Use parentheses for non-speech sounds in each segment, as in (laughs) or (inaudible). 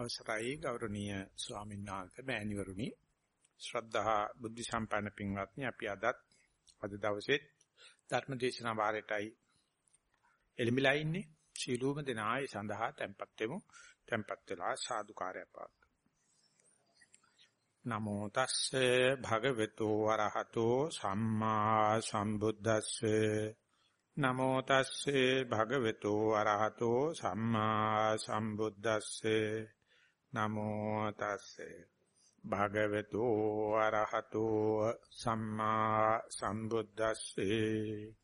අවසරයි ගෞරවනීය ස්වාමීන් වහන්සේ මෑණිවරුනි. ශ්‍රද්ධා බුද්ධ සම්පන්න පින්වත්නි අපි අදත් අද දවසේ ධර්ම දේශනා වාරයටයි එළඹිලා ඉන්නේ. සීලූම දෙනායි සඳහා tempත් වෙමු. tempත් වෙලා සාදුකාරය පාත් නමෝ තස්සේ භගවතු වරහතෝ සම්මා සම්බුද්දස්සේ. නමෝ තස්සේ භගවතු අරහතෝ සම්මා සම්බුද්දස්සේ. නමෝ තස්සේ. භගවතු අරහතෝ සම්මා සම්බුද්දස්සේ.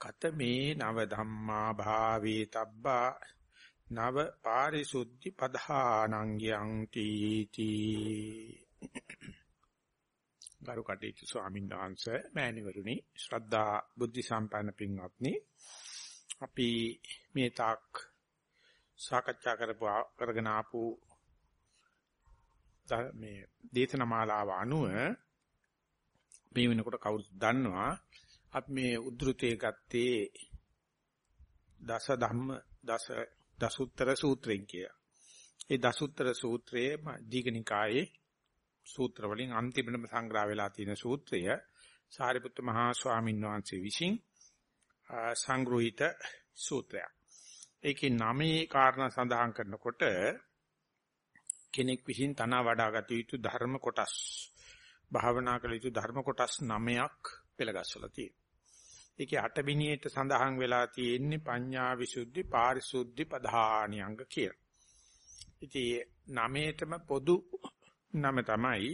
කතමේ නව ධම්මා භාවී තබ්බා නව පාරිසුද්ධි පධානං යන්ති ගරු කටයුතු ස්වාමීන් වහන්සේ මෑණිවරුනි ශ්‍රද්ධා බුද්ධ සම්පන්න පින්වත්නි අපි මේ තාක් සාකච්ඡා කරපු කරගෙන ආපු මේ දේශනමාලාව අනුව මේ වෙනකොට කවුරුත් දන්නවා අපි මේ උද්ෘතයේ ගත්තේ දස ධම්ම දස දසුත්තර සූත්‍රයෙන් කිය. ඒ දසුත්තර සූත්‍රයේ දීඝනිකායේ සූත්‍ර වලින් අන්තිමටම සංග්‍රහ වෙලා තියෙන සූත්‍රය සාරිපුත්ත මහා ස්වාමීන් වහන්සේ විසින් සංග්‍රහිත සූත්‍රයක්. ඒකේ නමේ කාරණා සඳහන් කරනකොට කෙනෙක් විසින් තන වඩා ගත යුතු ධර්ම කොටස් භාවනා කළ යුතු ධර්ම කොටස් 9ක් පෙළගස්සලා තියෙනවා. ඒකේ අටවිනියට සඳහන් වෙලා තියෙන්නේ පඤ්ඤා විසුද්ධි පාරිශුද්ධි පධානියංග කියලා. ඉතින් නමේටම පොදු නම තමයි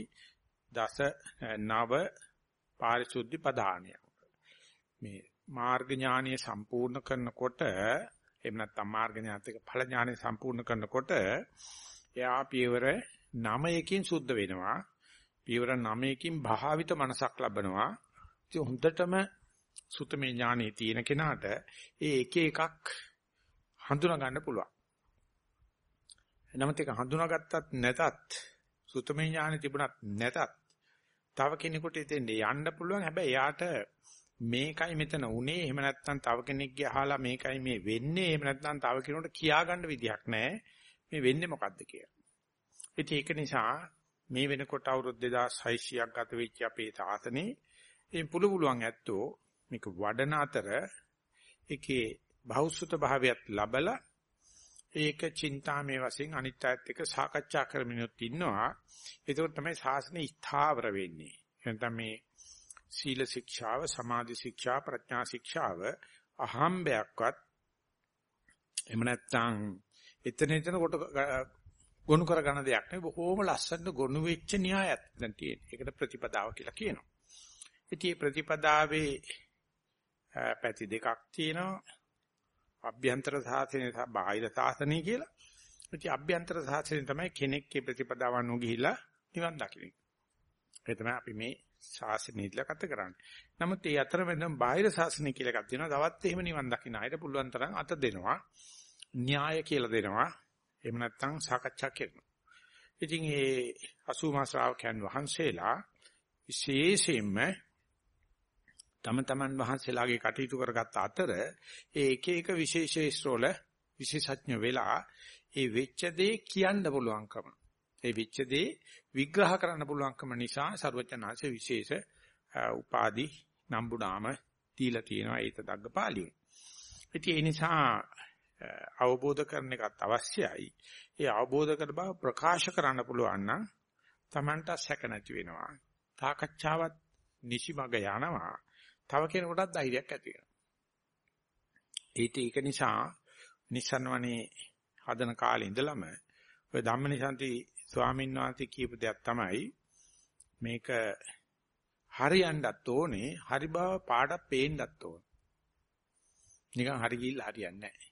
දස නව පාරිශුද්ධි පධානය. මේ මාර්ග ඥානීය සම්පූර්ණ කරනකොට එහෙම නැත්නම් මාර්ග ඥානත් එක්ක ඵල ඥානය සම්පූර්ණ කරනකොට එයා පියවර 9කින් සුද්ධ වෙනවා. පියවර 9කින් භාවිත මනසක් ලබනවා. ඉතින් හොඳටම සුතමේ ඥානෙ තියෙන කෙනාට ඒ එක එකක් හඳුනා ගන්න පුළුවන්. නමුත් ඒක හඳුනාගත්තත් නැතත් සුතමේ ඥානෙ තිබුණත් නැතත් තව කෙනෙකුට ඉතින් යන්න පුළුවන් හැබැයි එයාට මේකයි මෙතන උනේ එහෙම නැත්නම් තව කෙනෙක්ගේ අහලා මේකයි මේ වෙන්නේ එහෙම නැත්නම් තව කෙනෙකුට කියා ගන්න විදියක් නැහැ මේ වෙන්නේ මොකද්ද කියලා. ඉතින් ඒක නිසා මේ වෙනකොට අවුරුදු 2600ක් ගත වෙච්ච අපේ තාතනේ මේ පුළු පුළුවන් ඇත්තෝ මේක වඩන අතර ඒකේ බහුසුත භාවයත් ලබලා ඒක චින්තාමේ වශයෙන් අනිත් අයත් එක්ක සාකච්ඡා කරමිනුත් ඉන්නවා. ඒකෝට තමයි ශාසනය ස්ථාවර වෙන්නේ. එහෙනම් මේ සීල ශික්ෂාව, සමාධි ශික්ෂා, ප්‍රඥා ශික්ෂාව අහම්බයක්වත් එහෙම නැත්නම් එතන එතන කොට ගොනු කරගන්න දෙයක් නෙවෙයි බොහෝම ලස්සන ගොනු වෙච්ච න්‍යායක් දැන් තියෙන. ඒකට ප්‍රතිපදාව කියලා කියනවා. ඉතින් මේ ප්‍රතිපදාවේ පැති දෙකක් තියෙනවා. අභ්‍යන්තර සාසනය සහ බාහිර සාසනය කියලා. ඉතින් අභ්‍යන්තර සාසනය තමයි කෙනෙක්ගේ ප්‍රතිපදාවන් නොගිහිලා නිවන් දකින්න. ඒ තමයි අපි මේ ශාසනය ඉදලා කතා කරන්නේ. නමුත් ඒ අතරමැදම බාහිර ශාසනය කියලා එකක් තියෙනවා. තවත් එහෙම නිවන් දකින්න අයට පුළුවන් තරම් අත දෙනවා. න්‍යාය කියලා දෙනවා. එහෙම නැත්නම් සාකච්ඡා කරනවා. ඉතින් ඒ 80 මා ශ්‍රාවකයන් වහන්සේලා විශේෂයෙන්ම තම තමන් වහන්සේලාගේ කටයුතු කරගත්ත අතර ඒ එක එක විශේෂේස්රෝල විශේෂඥ වෙලා ඒ වෙච්ච දේ කියන්න පුළුවන්කම ඒ වෙච්ච දේ විග්‍රහ කරන්න පුළුවන්කම නිසා ਸਰවඥාන්සේ විශේෂ උපාදි නම්බුනාම දීලා තියෙනවා ඒත දග්ගපාලියේ. ඉතින් ඒ නිසා අවබෝධ කරන එකත් අවශ්‍යයි. ඒ අවබෝධ කර බව ප්‍රකාශ කරන්න පුළුවන් නම් Tamanta සැක නැති වෙනවා. සාකච්ඡාවත් නිසිමග යනවා. තව කෙනෙකුටත් ධෛර්යයක් ඇති වෙනවා. ඒක නිසා නිසන්වනේ හදන කාලේ ඉඳලම ඔය ධම්මනිසන්ති ස්වාමීන් වහන්සේ කියපු දෙයක් තමයි මේක හරියන්නත් ඕනේ හරි බව පාඩක් පේන්නත් ඕනේ. නිකන් හරි ගිහිල්ලා හරියන්නේ නැහැ.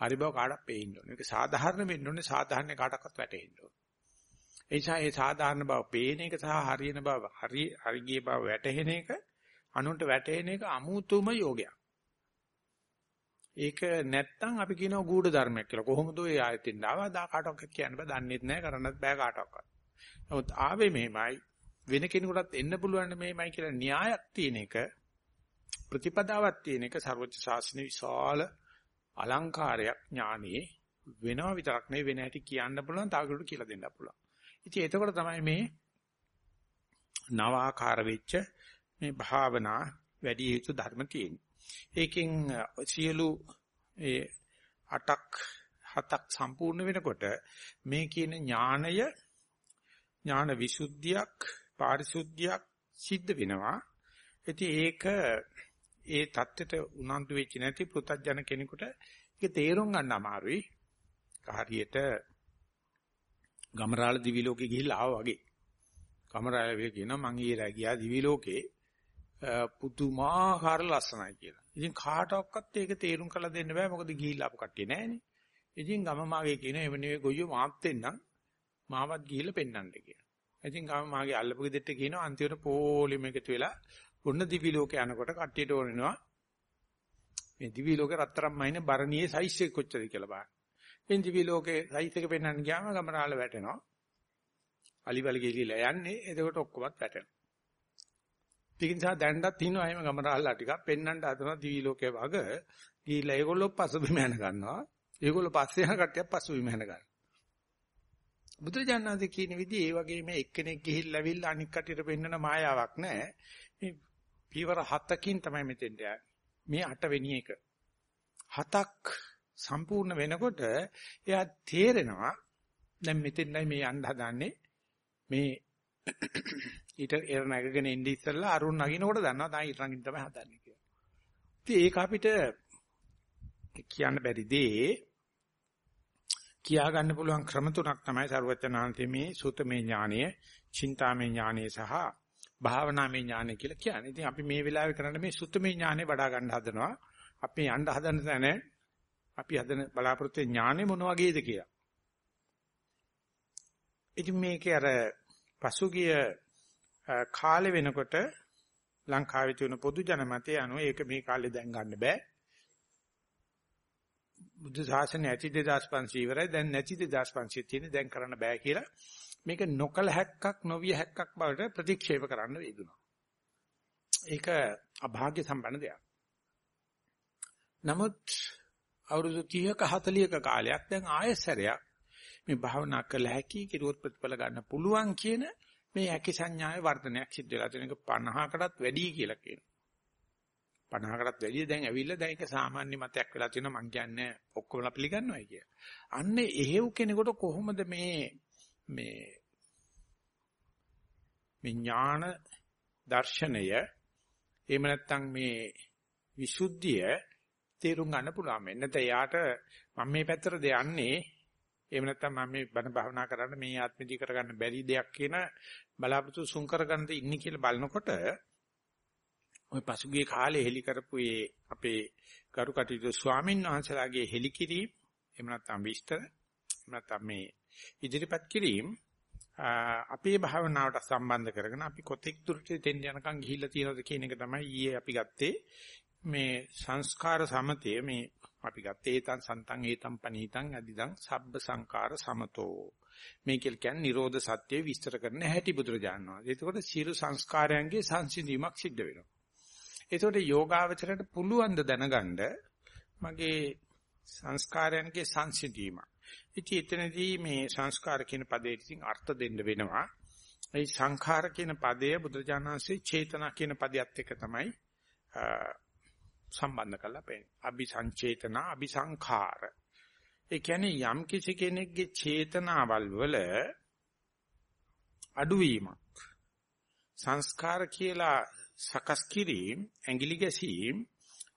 හරි බව කාටවත් පේන්න ඕනේ. ඒක සාධාරණ වෙන්න ඕනේ සාධාරණ කාටවත් වැටෙන්න ඕනේ. ඒ නිසා ඒ සාධාරණ බව පේන එක සහ හරියන බව හරි හරි ගිය බව වැටහෙන එක අනුන්ට වැටෙන එක අමුතුම යෝගයක්. ඒක නැත්තම් අපි කියනවා ගුඪ ධර්මයක් කියලා. කොහොමද ඒ ආයතෙන් ආවා? දා කාටවත් කියන්න බෑ. දන්නේත් නැහැ, කරන්නත් බෑ කාටවත්. නමුත් ආවේ මෙහෙමයි. වෙන කෙනෙකුටත් එන්න පුළුවන් මෙහෙමයි කියලා න්‍යායක් තියෙන එක ප්‍රතිපදාවක් තියෙන එක ਸਰවොච්ච ශාස්ත්‍රයේ විශාල අලංකාරයක් ඥානයේ වෙනවා විතරක් නෙවෙයි වෙන හැටි කියන්න පුළුවන් තව කෙනෙකුට කියලා දෙන්න පුළුවන්. ඉතින් එතකොට තමයි මේ නවාකාර වෙච්ච මේ භාවනා වැඩි යුතු ධර්ම තියෙන්නේ. ඒකෙන් සියලු ඒ අටක් හතක් සම්පූර්ණ වෙනකොට මේ කියන ඥාණය ඥාන විසුද්ධියක් පාරිශුද්ධියක් සිද්ධ වෙනවා. ඉතින් ඒක ඒ தත්ත්වයට උනන්දු වෙච්ච නැති පෘථජන කෙනෙකුට ඒක තේරුම් ගන්න අමාරුයි. හරියට ගමරාල දිවි ලෝකේ ගිහිල්ලා ආවා වගේ. ගමරාල වේ කියනවා මං ඊරා ගියා දිවි ලෝකේ පුදුමාකාර ලස්සනයි කියලා. ඉතින් කාටවත් ඒක තේරුම් කරලා දෙන්න බෑ මොකද ගිහිල්ලා ආපු කට්ටිය නෑනේ. ඉතින් ගම මාගේ කියන එව නෙවෙයි ගොයියෝ මාත් දෙන්නම් මාවත් ගිහිල්ලා පෙන්නන්න කියලා. ඉතින් ගම මාගේ අල්ලපු ගෙදෙට්ට කියනවා අන්තිමට පොලිම එකතු වෙලා ඔන්න දිවි ලෝකේ යනකොට කට්ටියට ඕනෙනවා මේ දිවි ලෝකේ රත්තරන් මයිනේ බරණියේ සයිස් එක කොච්චරද කියලා බලන්න. ඉතින් දිවි ලෝකේ සයිස් එක පෙන්වන්න ගියාම ගමරාල වැටෙනවා. අලිවල ගිලිලා යන්නේ එතකොට ඔක්කොමත් වැටෙනවා. ඉතින් සා දැන්නත් ඉන්නවා එහෙම ගමරාල්ලා ටිකක් පෙන්වන්න හදනවා දිවි ලෝකේ වග ගිහිල්ලා ඒගොල්ලෝ පසුබිම යන ගන්නවා. ඒගොල්ලෝ පස්සේ යන කට්ටියක් පසුබිම යන ගන්නවා. බුදුරජාණන්සේ කියන විදිහ ඒ වගේ මේ එක්කෙනෙක් ගිහිල්ලා ඇවිල්ලා අනික් කටියට පෙන්වන මායාවක් නැහැ. මේ පීවර හතකින් තමයි මෙතෙන්ට යන්නේ. මේ අටවෙනි එක. හතක් සම්පූර්ණ වෙනකොට එයා තේරෙනවා දැන් මෙතෙන්යි මේ යන්න හදන්නේ මේ ඊට එර නැගගෙන ඉඳි ඉස්සෙල්ලා අරුණ නගිනකොට දන්නවා තායි ඊට නගින්න තමයි හදන්නේ කියලා. ඉතින් ඒක අපිට කියන්න බැරි දේ කියා ගන්න පුළුවන් ක්‍රම තුනක් තමයි සර්වචනාන්තයේ මේ සුතමේ ඥානය, චින්තාමේ ඥානය සහ භාවනාමේ ඥානය කියලා කියන්නේ. ඉතින් අපි මේ වෙලාවේ කරන්නේ මේ සුතමේ ඥානය වඩා ගන්න හදනවා. අපි යන්න හදන තැන අපි හදන බලාපොරොත්තු ඥානෙ මොන වගේද කියලා. ඉතින් මේකේ අර පසුගිය කාලේ වෙනකොට ලංකාවේ තියෙන පොදු ජනමතය අනුව ඒක මේ කාලේ දැන් ගන්න බෑ. බුද්ධ ශාසනය ඇති 2500 ඉවරයි දැන් නැති 2500 තියෙන දැන් කරන්න බෑ කියලා මේක නොකල හැක්කක් නොවිය හැක්කක් බවට ප්‍රතික්ෂේප කරන්න වේදුනා. ඒක අභාග්‍ය සම්පන්න දෙයක්. නමුත් අවුරුදු 30ක 40ක කාලයක් දැන් ආයෙසරයක් මේ භාවනා කළ හැකි කිරුවොත් ප්‍රතිඵල ගන්න පුළුවන් කියන මේ හැකි සංඥාවේ වර්ධනයක් සිද්ධ වෙලා තියෙන එක 50කටත් වැඩි කියලා කියනවා. 50කටත් වැඩිය දැන් ඇවිල්ලා දැන් ඒක සාමාන්‍ය මතයක් වෙලා තියෙනවා මං කියන්නේ ඔක්කොමලා පිළිගන්නවයි කිය. අන්න එහෙව් කෙනෙකුට කොහොමද මේ මේ මේ ඥාන දර්ශනය එහෙම නැත්නම් මේ විසුද්ධිය තේරුම් ගන්න පුළුවන් වෙන්නේ. නැත්නම් යාට මම මේ පැත්තටද යන්නේ එහෙම නැත්නම් මම මේ බණ භාවනා කරන්න මේ ආත්මදී කරගන්න බැරි දෙයක් කියන බලාපොරොත්තු සුන් කරගන්න ඉන්නේ කියලා බලනකොට ওই පසුගිය කාලේ හෙලි කරපු ඒ අපේ ගරු කටයුතු ස්වාමීන් වහන්සේලාගේ හෙලි කිරීම එහෙම නැත්නම් විස්තර එහෙම නැත්නම් මේ ඉදිරිපත් කිරීම අපේ භාවනාවට සම්බන්ධ කරගෙන අපි කොතෙක් දුරට දෙන්න යනකම් ගිහිල්ලා තියෙනවද කියන එක තමයි ඊයේ අපි ගත්තේ මේ සංස්කාර සමතය මේ අපි ගත්තේ ඒතන් සන්තං ඒතම් පනීතං අදිදං සබ්බ සංකාර සමතෝ මේ කියන්නේ නිරෝධ සත්‍ය විස්තර කරන හැටි බුදුරජාණන් වහන්සේ. එතකොට සියලු සංස්කාරයන්ගේ සංසිඳීමක් සිද්ධ වෙනවා. එතකොට යෝගාවචරයට පුළුවන් ද දැනගන්න මගේ සංස්කාරයන්ගේ සංසිඳීම. ඉතින් එතනදී මේ සංස්කාර කියන පදේට ඉතින් අර්ථ දෙන්න වෙනවා. ඒ සංඛාර කියන පදය බුදුරජාණන්සේ චේතනා කියන පදයට එක තමයි සම්බන්ධ කරලා පෙන්නන්නේ. අபிසංචේතන අபிසංඛාර. ඒ කියන්නේ යම් කිසි කෙනෙක්ගේ චේතනාවල් වල අඩුවීමක් සංස්කාර කියලා සකස් කිරීම ඇඟිලි ගැසීම්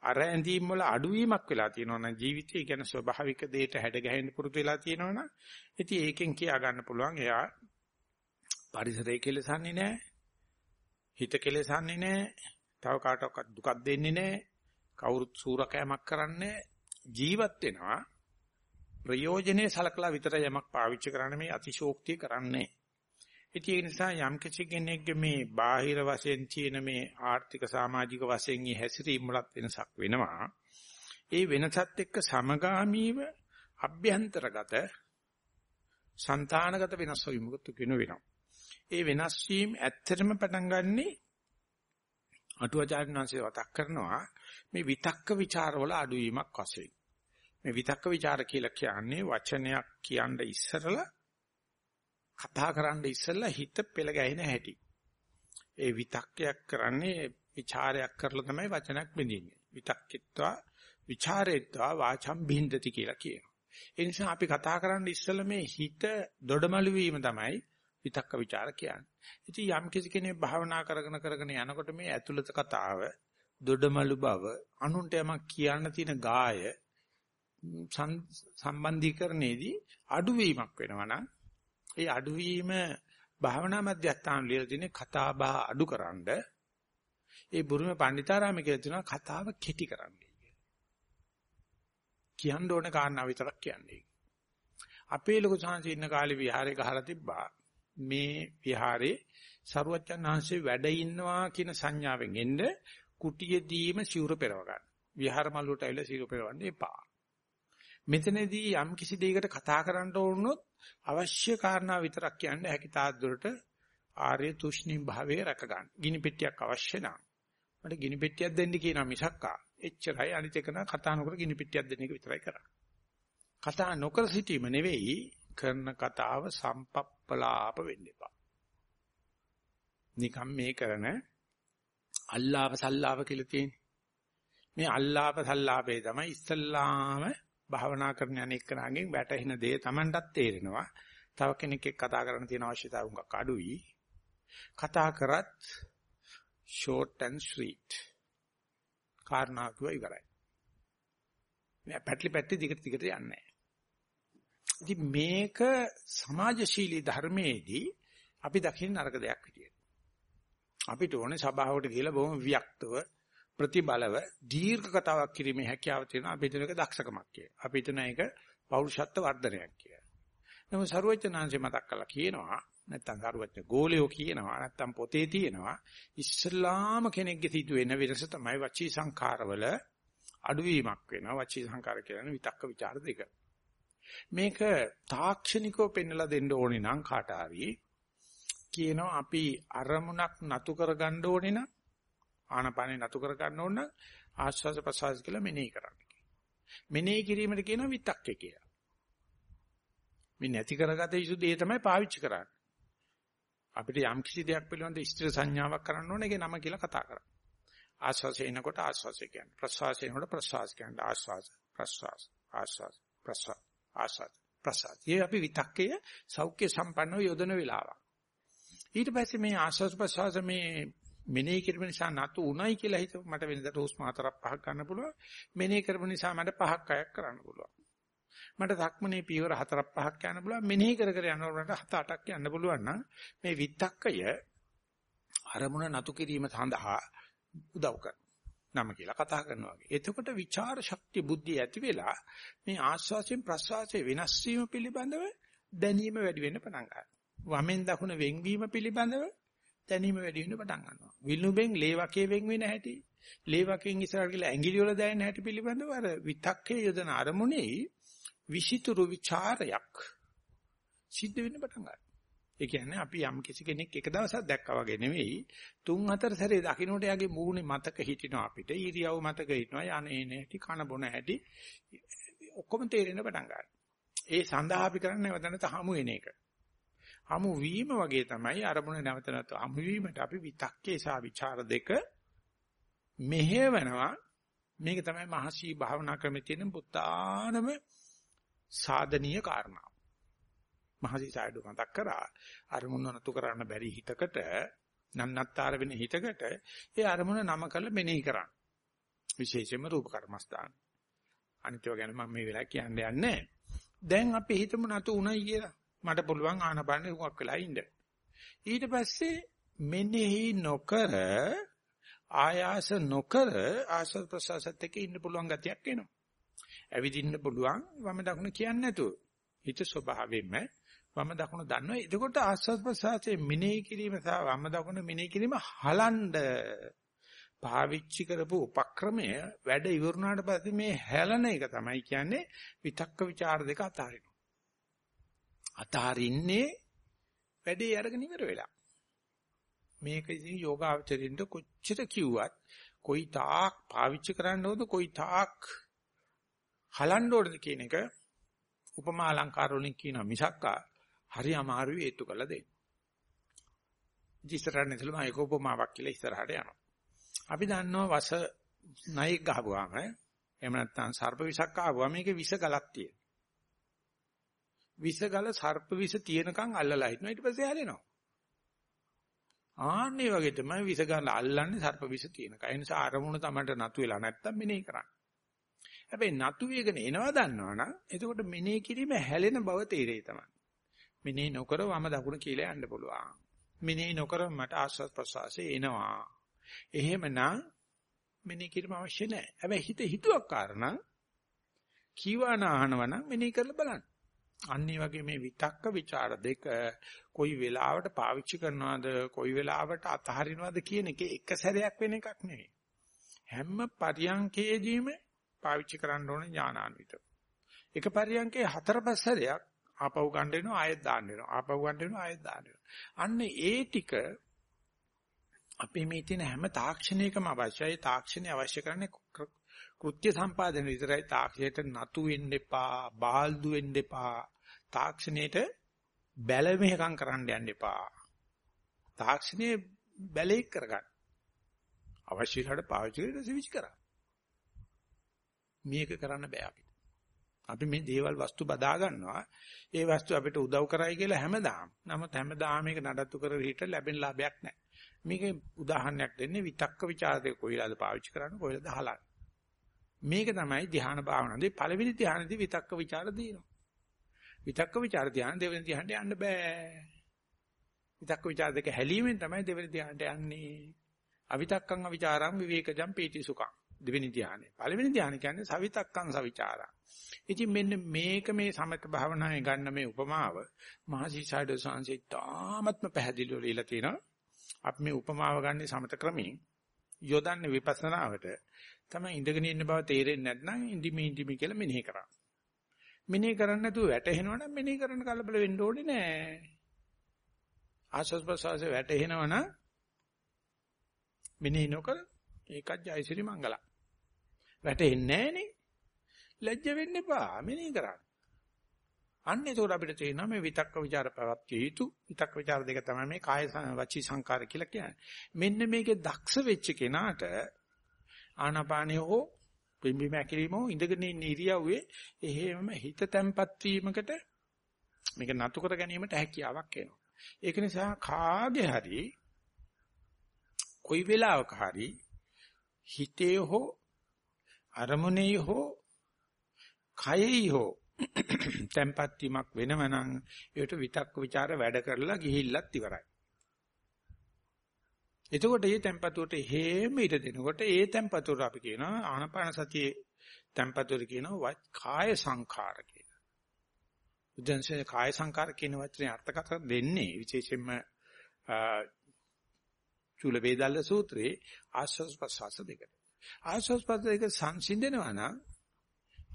අර ඇඳීම් වල අඩුවීමක් වෙලා තියෙනවා නම් ජීවිතය කියන ස්වභාවික දෙයට හැඩ ගැහෙන්න පුරුදු වෙලා තියෙනවනම් ඉතින් ඒකෙන් කියා ගන්න පුළුවන් එයා පරිසරය කෙලසන්නේ නැහැ හිත කෙලසන්නේ නැහැ තව කාටවත් දුකක් දෙන්නේ නැහැ කවුරුත් සූරකෑමක් කරන්නේ ජීවත් වෙනවා ප්‍රයෝජනේ සලකලා විතර යමක් පාවිච්චි කරන්න මේ අතිශෝක්තිය කරන්නේ. ඉතින් ඒ නිසා යම් කිසි කෙනෙක්ගේ මේ බාහිර වශයෙන් තියෙන මේ ආර්ථික සමාජික වශයෙන් හැසිරීම වලත් වෙනසක් වෙනවා. ඒ වෙනසත් එක්ක සමගාමීව අභ්‍යන්තරගත సంతానගත වෙනස් වීමකුත් වෙනවා. ඒ වෙනස් වීම ඇත්තටම පටන් ගන්නේ අටුවාචාර්ය වංශය වතක් කරනවා මේ විතක්ක ਵਿਚාරවල අඩුවීමක් වශයෙන්. මේ විතක්ක ਵਿਚාර කියලා කියන්නේ වචනයක් කියන්න ඉස්සරලා කතා කරන්න ඉස්සරලා හිත පෙළ ගැහෙන හැටි. ඒ විතක්කයක් කරන්නේ ਵਿਚාරයක් කරලා තමයි වචනයක් බඳින්නේ. විතක්කීත්වා ਵਿਚාරේත්වා වාචම් බින්දති කියලා කියනවා. ඒ නිසා අපි කතා කරන්න ඉස්සෙල්ලා මේ හිත දොඩමළු වීම තමයි විතක්ක ਵਿਚාර කියන්නේ. ඉතින් යම් කිසි කෙනෙක් භාවනා කරගෙන කරගෙන යනකොට මේ ඇතුළත කතාව දොඩමළු බව අනුන්ට යමක් කියන්න තියෙන ගාය සම්බන්ධීකරණයේදී අඩුවීමක් වෙනවා නම් ඒ අඩුවීම භාවනා මධ්‍යස්ථාන ලියලා තියෙන කතා බහ අඩුකරනද ඒ බුරුම පණ්ඩිතාරාම කියලා තියෙනවා කතාව කෙටි කරන්නයි කියලා. කියන්න ඕන කාරණා විතරක් කියන්නේ. අපේ ලොකු සංහස ඉන්න කාලේ විහාරේ ගහලා තිබ්බා. මේ විහාරේ සරුවච්චන් ආංශේ වැඩ ඉන්නවා කියන සංඥාවෙන් එන්න කුටියේදීම සිවුර පෙරව ගන්න. විහාර මල්ලුවට ඇවිල්ලා සිවුර පෙරවන්න එපා. මෙතනදී යම් කිසි දෙයකට කතා කරන්න ඕනොත් අවශ්‍ය කාරණා විතරක් කියන්න හැකි තාද්දරට ආර්ය තුෂ්ණි භාවයේ රැක ගන්න. ගිනි පෙට්ටියක් අවශ්‍ය නම් මට ගිනි පෙට්ටියක් දෙන්න කියනවා මිසක්කා. එච්චරයි අනිත් එක නම් කතා නොකර ගිනි පෙට්ටියක් දෙන එක විතරයි කරන්නේ. කතා නොකර සිටීම නෙවෙයි කරන කතාව සම්පප්පලාප වෙන්න එපා. නිකම් මේ කරන අල්ලාප සල්ලාප කියලා තියෙන්නේ. මේ අල්ලාප සල්ලාපේ තමයි ඉස්සල්ලාම භාවනා කරන අනෙක්කනාගෙන් වැටහෙන දේ Tamanටත් තේරෙනවා. තව කෙනෙක් එක්ක කතා කරන්න තියෙන අවශ්‍යතාව උඟක් අඩුයි. කතා කරත් short and sweet. කාරණා කිව්ව ඉවරයි. මේ පැටලි පැටලි දිගට දිගට යන්නේ ඉතින් මේක සමාජශීලී ධර්මයේදී අපි දකින්න නරක දෙයක් විදියට. අපිට ඕනේ සභාවට ගිහලා බොහොම වික්තව ප්‍රතිබලව දීර්ඝ කතාවක් කිරීමේ හැකියාව තියෙනවා අපි හිතන එක දක්ෂකමක් කියලා. අපි හිතන එක පෞරුෂත්ව වර්ධනයක් කියලා. නමුත් සරුවචනාංශය මතක් කළා කියනවා නැත්තම් සරුවචන ගෝලියෝ කියනවා නැත්තම් පොතේ තියෙනවා ඉස්ලාම කෙනෙක්ගේ සිදුවෙන වෙනස තමයි වචී සංඛාරවල අඩුවීමක් වෙනවා වචී සංඛාර කියන්නේ විතක්ක ਵਿਚාර දෙක. මේක තාක්ෂණිකව පෙන්වලා දෙන්න ඕනේ නම් කාට හරි කියනවා අපි අරමුණක් නතු කරගන්න ඕනේ නම් ආනපානේ නතු කර ගන්න ඕන නම් ආස්වාද ප්‍රසවාස කියලා මෙනෙහි කරන්න. මෙනෙහි කිරීමට කියනවා විතක්කේ කියලා. මේ නැති කරගත යුතු දේ තමයි පාවිච්චි කරන්නේ. අපිට යම් කිසි දෙයක් පිළිබඳ ස්ථිර සංඥාවක් කරන්න ඕනේ ඒකේ නම කියලා කතා කරා. ආස්වාසය එනකොට ආස්වාසය කියන්නේ ප්‍රසවාසය එනකොට ප්‍රසවාස කියන්නේ ආස්වාස ප්‍රසවාස ආස්වාස ප්‍රසවාස ආස්වාස ප්‍රසවාස. මේ අපි විතක්කය සෞඛ්‍ය සම්පන්නව යොදන වෙලාවක්. ඊට පස්සේ මේ ආස්වාස ප්‍රසවාස මේ මෙනෙහි කිරීම නිසා නතු උණයි කියලා හිත මට වෙනදට හුස්ම හතරක් පහක් ගන්න පුළුවන්. මෙනෙහි කරපු නිසා මට පහක් අයක් කරන්න පුළුවන්. මට ධක්මනේ පියවර හතරක් පහක් යන්න පුළුවන්. මෙනෙහි කර කර යනකොට හත අටක් යන්න පුළුවන් නම් මේ විත්තක්කය අරමුණ නතු කිරීම සඳහා උදව් කරනවා. නම කියලා කතා කරනවා වගේ. එතකොට විචාර ශක්තිය බුද්ධිය ඇති වෙලා මේ ආස්වාසයෙන් ප්‍රස්වාසයේ වෙනස් වීම පිළිබඳව දැනීම වැඩි වෙන්න පටන් ගන්නවා. වමෙන් දකුණ වෙන්වීම පිළිබඳව දැනීම වැඩි වෙන්න පටන් ගන්නවා. විල්නුබෙන් ලේවකේ වෙන් වෙන හැටි, ලේවකෙන් ඉස්සරහට ගිහලා ඇඟිලි වල දැනෙන හැටි පිළිබඳව අර විතක්කේ යොදන අරමුණේ විසිතුරු ਵਿਚාරයක් සිද්ධ වෙන්න පටන් ගන්නවා. ඒ කියන්නේ අපි යම් කිසි කෙනෙක් එක දවසක් දැක්කා වගේ නෙවෙයි තුන් හතර සැරේ දකින්නට යාගේ මූණේ මතක හිටිනවා අපිට ඊරියව මතක හිටිනවා යන්නේ නැටි කන බොන හැටි ඔක්කොම තේරෙන්න පටන් ගන්නවා. ඒ සඳහා අපි කරන්නේ වදනත හමු වෙන එක. හමු වීම වගේ තමයි අරමුණ නැවත නැවත හමු වීමට අපි විතක්කේ සහ ਵਿਚාර දෙක මෙහෙවනවා මේක තමයි මහසී භාවනා ක්‍රමයේ තියෙන පුතානම සාධනීය කාරණා. මහසී සායඩු මතක් කරා අරමුණ නතු කරන්න බැරි හිතකට නන්නත්තර වෙන හිතකට ඒ අරමුණ නම කළ මෙනෙහි කරන්න. විශේෂයෙන්ම රූප කර්මස්ථාන. අනිත්ව ගැන මම මේ වෙලාව කියන්න යන්නේ දැන් අපි හිතමු නතු උණයි කියලා. මට පුළුවන් ආනපන හුඟක් වෙලා ඉන්න. ඊට පස්සේ මෙනෙහි නොකර ආයාස නොකර ආසත් ප්‍රසසත් එක්ක ඉන්න පුළුවන් ගතියක් එනවා. ඇවිදින්න පුළුවන් වම දකුණ කියන්නේ නැතුව. හිත ස්වභාවයෙන්ම වම දකුණ දන්නවා. එතකොට ආස්වාද ප්‍රසආසයේ මෙනෙහි කිරීම සහ වම දකුණ මෙනෙහි කිරීම හලන්ඩ පාවිච්චි කරපු උපක්‍රමය වැඩ ඉවරුනාට පස්සේ මේ හැලන එක තමයි කියන්නේ විතක්ක ਵਿਚාර දෙක අතාරිනවා. අතහරින්නේ වැඩේ අරගෙන ඉවර වෙලා. මේක ඉතින් යෝගාචරින්ද කොච්චර කිව්වත් කොයි තාක් පාවිච්චි කරන්න ඕනද කොයි තාක් හලන්න ඕනද කියන එක උපමා අලංකාර වලින් කියනවා මිසක්කා හරි අමාරුයි ඒත්තු කරලා දෙන්න. ඉතින් ඉස්සරහට ඒක උපමාවක් කියලා ඉස්සරහට යනවා. අපි දන්නවා වස නයික් ගහපුවාම එහෙම නැත්නම් සර්ප විසක් ආවම මේකේ විස ගලක් තියෙනවා. විස ගල සර්ප විස තියෙනකන් අල්ලලා හිටනවා ඊට පස්සේ හැලෙනවා. ආන්නේ වගේ තමයි විස ගල අල්ලන්නේ සර්ප විස තියෙනකන්. ඒ නිසා අරමුණ තමයි නතු වෙලා නැත්තම් මෙනෙහි කරන්නේ. හැබැයි නතු වේගන එනවා දන්නවනම් එතකොට මෙනෙහි කිරීම හැලෙන බව තේරෙයි තමයි. මෙනෙහි නොකර වම දකුණ කියලා යන්න පුළුවන්. මෙනෙහි නොකර මට ආස්වාද ප්‍රසවාසයේ එනවා. එහෙමනම් මෙනෙහි කිරීම අවශ්‍ය නැහැ. හැබැයි හිත හිතුවක් කාරණා කීවාන ආහනවනම් මෙනෙහි කරලා බලන්න. අන්න වගේ මේ විතක්ක ਵਿਚාර දෙක කොයි වෙලාවට පාවිච්චි කරනවද කොයි වෙලාවට අතහරිනවද කියන එක එක සැරයක් වෙන එකක් නෙවෙයි. හැම පරියන්කේදීම පාවිච්චි කරන්න ඕනේ ඥානාන්විත. එක පරියන්කේ හතර පහ සැරයක් ආපහු ගන්න වෙනවා ආයෙත් දාන්න වෙනවා. ආපහු ගන්න වෙනවා ආයෙත් දාන්න වෙනවා. අන්න ඒ ටික අපේ මේ තියෙන හැම තාක්ෂණයකම අවශ්‍යයි. තාක්ෂණය අවශ්‍ය කරන්නේ කෘත්‍ය සම්පාදනය විතරයි. තාක්ෂණයට නතු වෙන්න එපා, බාල්දු වෙන්න එපා. තාක්ෂණයට බැල මෙහෙකම් කරන්න යන්න එපා. තාක්ෂණයේ බැලේක් කරගන්න. අවශ්‍ය කරලා පාවිච්චි කරලා ස්විච් කරා. මේක කරන්න බෑ අපිට. අපි මේ දේවල් වස්තු බදා ගන්නවා. ඒ වස්තු අපිට උදව් කරයි කියලා හැමදාම. නමුත් හැමදාම මේක නඩත්තු කර හිට ලැබෙන ලාභයක් නැහැ. මේකේ උදාහරණයක් දෙන්නේ විතක්ක ਵਿਚාරයේ කොයිලාද පාවිච්චි කරන්නේ කොයිලාද අහලා. මේක තමයි ධ්‍යාන භාවනාවේ පළවෙනි ධ්‍යානදී විතක්ක ਵਿਚාර දිනවා. විතක්ක ਵਿਚාර ධ්‍යාන දෙවෙනි ධ්‍යානට යන්න බෑ. විතක්ක ਵਿਚාර දෙක හැලීමෙන් තමයි දෙවෙනි ධ්‍යානට යන්නේ. අවිතක්කං අවිචාරං විවේකජං පීති සුඛං දෙවෙනි ධ්‍යානෙ. පළවෙනි ධ්‍යානෙ කියන්නේ සවිතක්කං සවිචාරං. ඉතින් මෙන්න මේක මේ සමත භාවනාවේ ගන්න මේ උපමාව මහසිසාරද සංසී තාමත්ම පැහැදිලිව ලියලා තිනවා. අපි මේ උපමාව ගන්න සමත ක්‍රමයෙන් යොදන්නේ විපස්සනාවට තමයි ඉඳගෙන ඉන්න බව තේරෙන්නේ නැත්නම් ඉඳිමි ඉඳිමි කියලා මෙනෙහි කරා. මෙනෙහි කරන්නේ නැතුව වැටෙනවනම් මෙනෙහි කරන්න කලබල වෙන්න ඕනේ නෑ. ආශස් ප්‍රසවාසයේ වැටෙනවනම් මෙනෙහි නොකර ඒකත් ජයසිරි මංගල. වැටෙන්නේ නැහනේ. ලැජ්ජ වෙන්න එපා. මෙනේ කරන්න. අන්න ඒකෝර අපිට තේරෙනවා මේ විතක්ක ਵਿਚාර පැවැත්විය යුතු විතක්ක ਵਿਚාර දෙක තමයි මේ කාය වචී සංකාර කියලා කියන්නේ. මෙන්න මේකේ දක්ෂ වෙච්ච කෙනාට ආනාපානිය හෝ පිම්බි මැකිලිම හෝ ඉඳගෙන ඉන්න ඉරියව්වේ එහෙම හිත තැම්පත් වීමකට මේක නතු කර ගැනීමට හැකියාවක් එනවා. ඒක නිසා කාගේ හරි කොයි වෙලාවක හරි හිතේ හෝ අරමුණේ හෝ කයෙහි හෝ tempat වීමක් වෙනවනම් ඒකට විතක්ක ਵਿਚාර වැඩ කරලා ගිහිල්ලත් ඉවරයි. එතකොට මේ tempatuට හේම ඊට දෙනකොට ඒ tempatuට අපි කියනවා ආනපාන සතියේ tempatuට කියනවා කාය සංඛාර කියලා. උදන්සේ කාය සංඛාර කියන වචනේ අර්ථකථන දෙන්නේ විශේෂයෙන්ම චූල වේදාල සූත්‍රයේ ආස්වාස් ප්‍රස්වාස දෙකට. ආස්වාස් ප්‍රස්වාස දෙක සංසිඳනවා නම්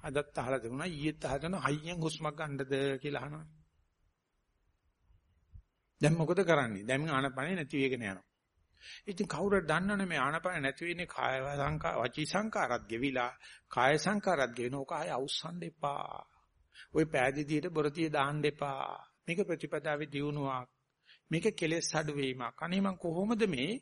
අදත් අහලා තිබුණා ඊයේත් අහගෙන හයියෙන් හුස්මක් ගන්නද කියලා අහනවා. දැන් මොකද කරන්නේ? දැන් ආනපනේ නැති වෙගෙන යනවා. ඉතින් කවුරුද දන්නවනේ මේ ආනපන නැති වෙන්නේ කාය සංකා වචී සංකාරත් ගෙවිලා කාය සංකාරත් ගෙවෙනවා. ඔක ආය අවසන් දෙපා. ওই පෑදීදියට බොරතිය දාන්න දෙපා. මේක ප්‍රතිපදාවේ දියුණුවක්. මේක කෙලෙස් අඩු වීමක්. අනේ මං කොහොමද මේ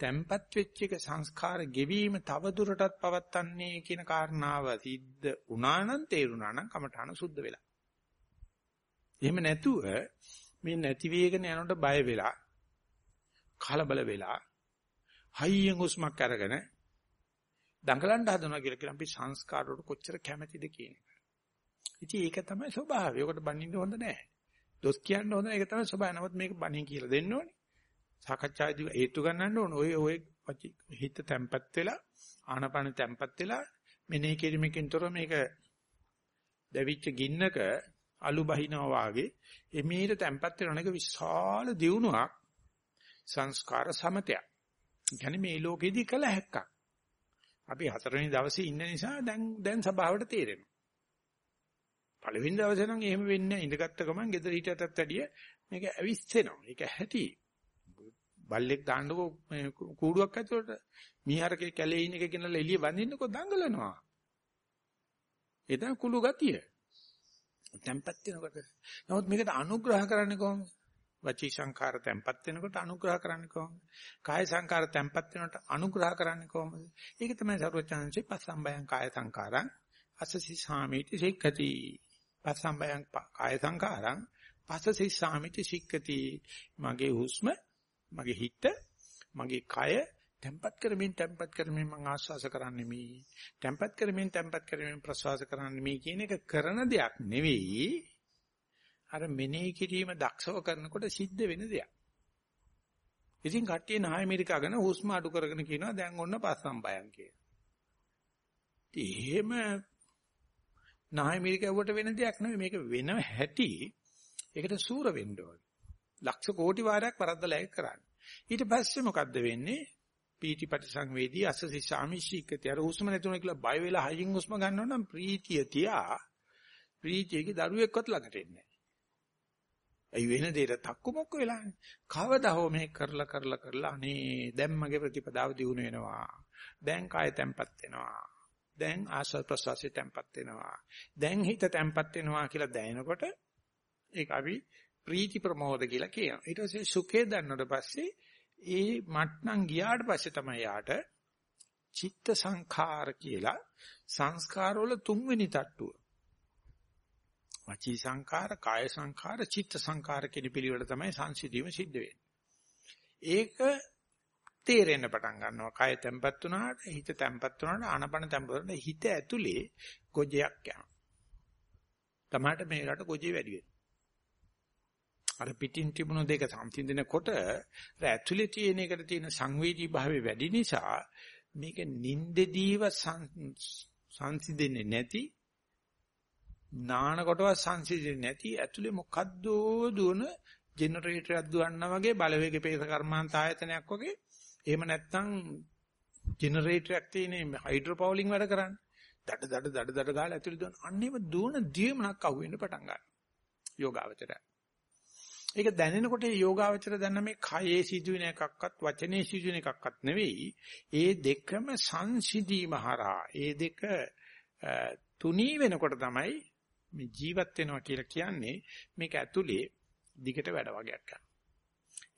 තැම්පත් වෙච්ච එක සංස්කාර ගෙවීම තව දුරටත් පවත්න්නේ කියන කාරණාව සිද්ධ වුණා නම් තේරුණා නම් කමඨාන සුද්ධ වෙලා. එහෙම නැතුව මේ නැති වේගන යනකොට බය වෙලා කලබල වෙලා හයියෙන් හුස්මක් අරගෙන දඟලන්න හදනවා කියලා කියන අපි සංස්කාර වලට කොච්චර කැමැතිද කියන එක. ඉතින් ඒක තමයි ස්වභාවය. ඒකට බනින්න හොඳ නැහැ. දොස් කියන්න හොඳ නැහැ. ඒක තමයි ස්වභාවය. නමුත් මේක බනින් කියලා දෙන්න ඕනේ. සාකච්ඡාවේදී හේතු ගන්නන්න ඕන. ඔය ඔය හිත තැම්පත් වෙලා ආනපන තැම්පත් වෙලා මෙනෙහි කිරීමකින් තොර මේක දැවිච්ච ගින්නක අලු බහිනවා වාගේ එමීට තැම්පත් වෙන එක විශාල දියුණුවක් සංස්කාර සමතයක්. කියන්නේ මේ ලෝකෙදී කළ හැක්කක්. අපි හතරවෙනි දවසේ ඉන්න නිසා දැන් දැන් සභාවට තේරෙනවා. පළවෙනි දවසේ නම් එහෙම වෙන්නේ නැහැ. ඉඳගත්ත ගමන් ගෙදර හිටියටත් වැඩිය මේක ඇවිස්සෙනවා. ඒක ඇති. බල්ලෙක් දාන්නකෝ මේ කූඩුවක් ඇතුළට මීහරකේ කැලේ ඉන්න එක ගෙනල්ලා එළිය වඳින්නකෝ දඟලනවා. එතන කුළු ගතිය. තැම්පත් වෙනකොට. නමුත් මේකට අනුග්‍රහ කරන්නේ කොහොමද? වචී සංඛාර තැම්පත් වෙනකොට අනුග්‍රහ කරන්නේ කොහොමද? කාය සංඛාර තැම්පත් වෙනකොට අනුග්‍රහ කරන්නේ කොහොමද? ඒක තමයි සරුවචාන්සේ පස්සම්බයං කාය සංඛාරං අසසි සාමීති සික්ඛති. පස්සම්බයං කාය සංඛාරං පස්සසි සාමීති සික්ඛති. මගේ හුස්ම, මගේ හිත, මගේ කය tempat කරමින් tempat කරමින් මම ආස්වාස කරන්නේ මේ tempat කරමින් tempat කරමින් ප්‍රසවාස කරන්නේ මේ කියන එක කරන දෙයක් නෙවෙයි අර මෙනෙහි කිරීම දක්ෂව කරනකොට සිද්ධ වෙන දෙයක්. ඉතින් කට්ටිය නාය ඇමරිකාගෙන හුස්ම අඩු කරගෙන කියනවා දැන් ඔන්න පස්සම් බයන් කියලා. එහෙම නාය ඇමරිකාවට වෙන දෙයක් නෙවෙයි මේක වෙන හැටි ඒකට සූර වෙන්න ඕනේ. ලක්ෂ කෝටි වාරයක් වරද්දලා ඒක කරන්නේ. ඊට පස්සේ මොකද්ද වෙන්නේ? පීටිපටි සංවේදී අසසි සාමිෂීකති අර හුස්ම නැතුණ කියලා බය වෙලා හයින් හුස්ම ගන්නව නම් ප්‍රීතිය තියා ප්‍රීතියගේ දරුවෙක්වත් ළඟට එන්නේ නැහැ. ඇයි වෙන දෙයට තක්කු මොක්ක වෙලානේ. කවදා හෝ මේ කරලා කරලා කරලා අනේ දැන් මගේ ප්‍රතිපදාව දිනු වෙනවා. දැන් කාය තැම්පත් වෙනවා. දැන් ආස්වාද ප්‍රසවාසය තැම්පත් වෙනවා. දැන් හිත තැම්පත් වෙනවා කියලා දැනෙනකොට ඒක අපි ප්‍රීති ප්‍රමෝද කියලා කියනවා. ඊට පස්සේ සුඛේ දැන්නට පස්සේ ඒ මට්ටම් ගියාට පස්සේ තමයි යාට චිත්ත සංඛාර කියලා සංස්කාර වල තුන්වෙනි තට්ටුව. වචී සංඛාර, කාය සංඛාර, චිත්ත සංඛාර කියන පිළිවෙල තමයි සංසිධීම සිද්ධ වෙන්නේ. ඒක තේරෙන්න පටන් ගන්නවා. කය තැම්පත් වුණාට, හිත තැම්පත් වුණාට, ආනපන තැම්පත් වුණාට හිත ඇතුලේ ගොජයක් යනවා. තමාට මේකට ගොජේ වැඩි වෙනවා. අර පිටින් තිබුණු දෙක සම්සිඳනකොට ඇතුලේ තියෙන එකට තියෙන සංවේදී භාවය වැඩි නිසා මේක නින්දදීව සංසිඳෙන්නේ නැති නාන කොටවත් සංසිඳෙන්නේ නැති ඇතුලේ මොකද්ද දුවන ජෙනරේටරයක් දුවන්නා වගේ බලවේග පේස කර්මාන්ත ආයතනයක් වගේ එහෙම නැත්නම් ජෙනරේටරයක් තියෙන හයිඩ්‍රෝපවලින් වැඩ කරන්නේ දඩ දඩ දඩ දඩ ගාලා ඇතුලේ දුවන අන්නේම දුවන දියමනක් අහුවෙන්න පටන් ගන්නවා යෝගාවචරය ඒක දැනෙනකොට මේ යෝගාවචර දැනන මේ කයේ සිදුවෙන එකක්වත් වචනේ සිදුවෙන එකක්වත් නෙවෙයි. ඒ දෙකම සංසිධීම හරහා ඒ දෙක තුනී වෙනකොට තමයි මේ ජීවත් වෙනවා කියලා කියන්නේ මේක ඇතුලේ දිගට වැඩ වගේක් කරනවා.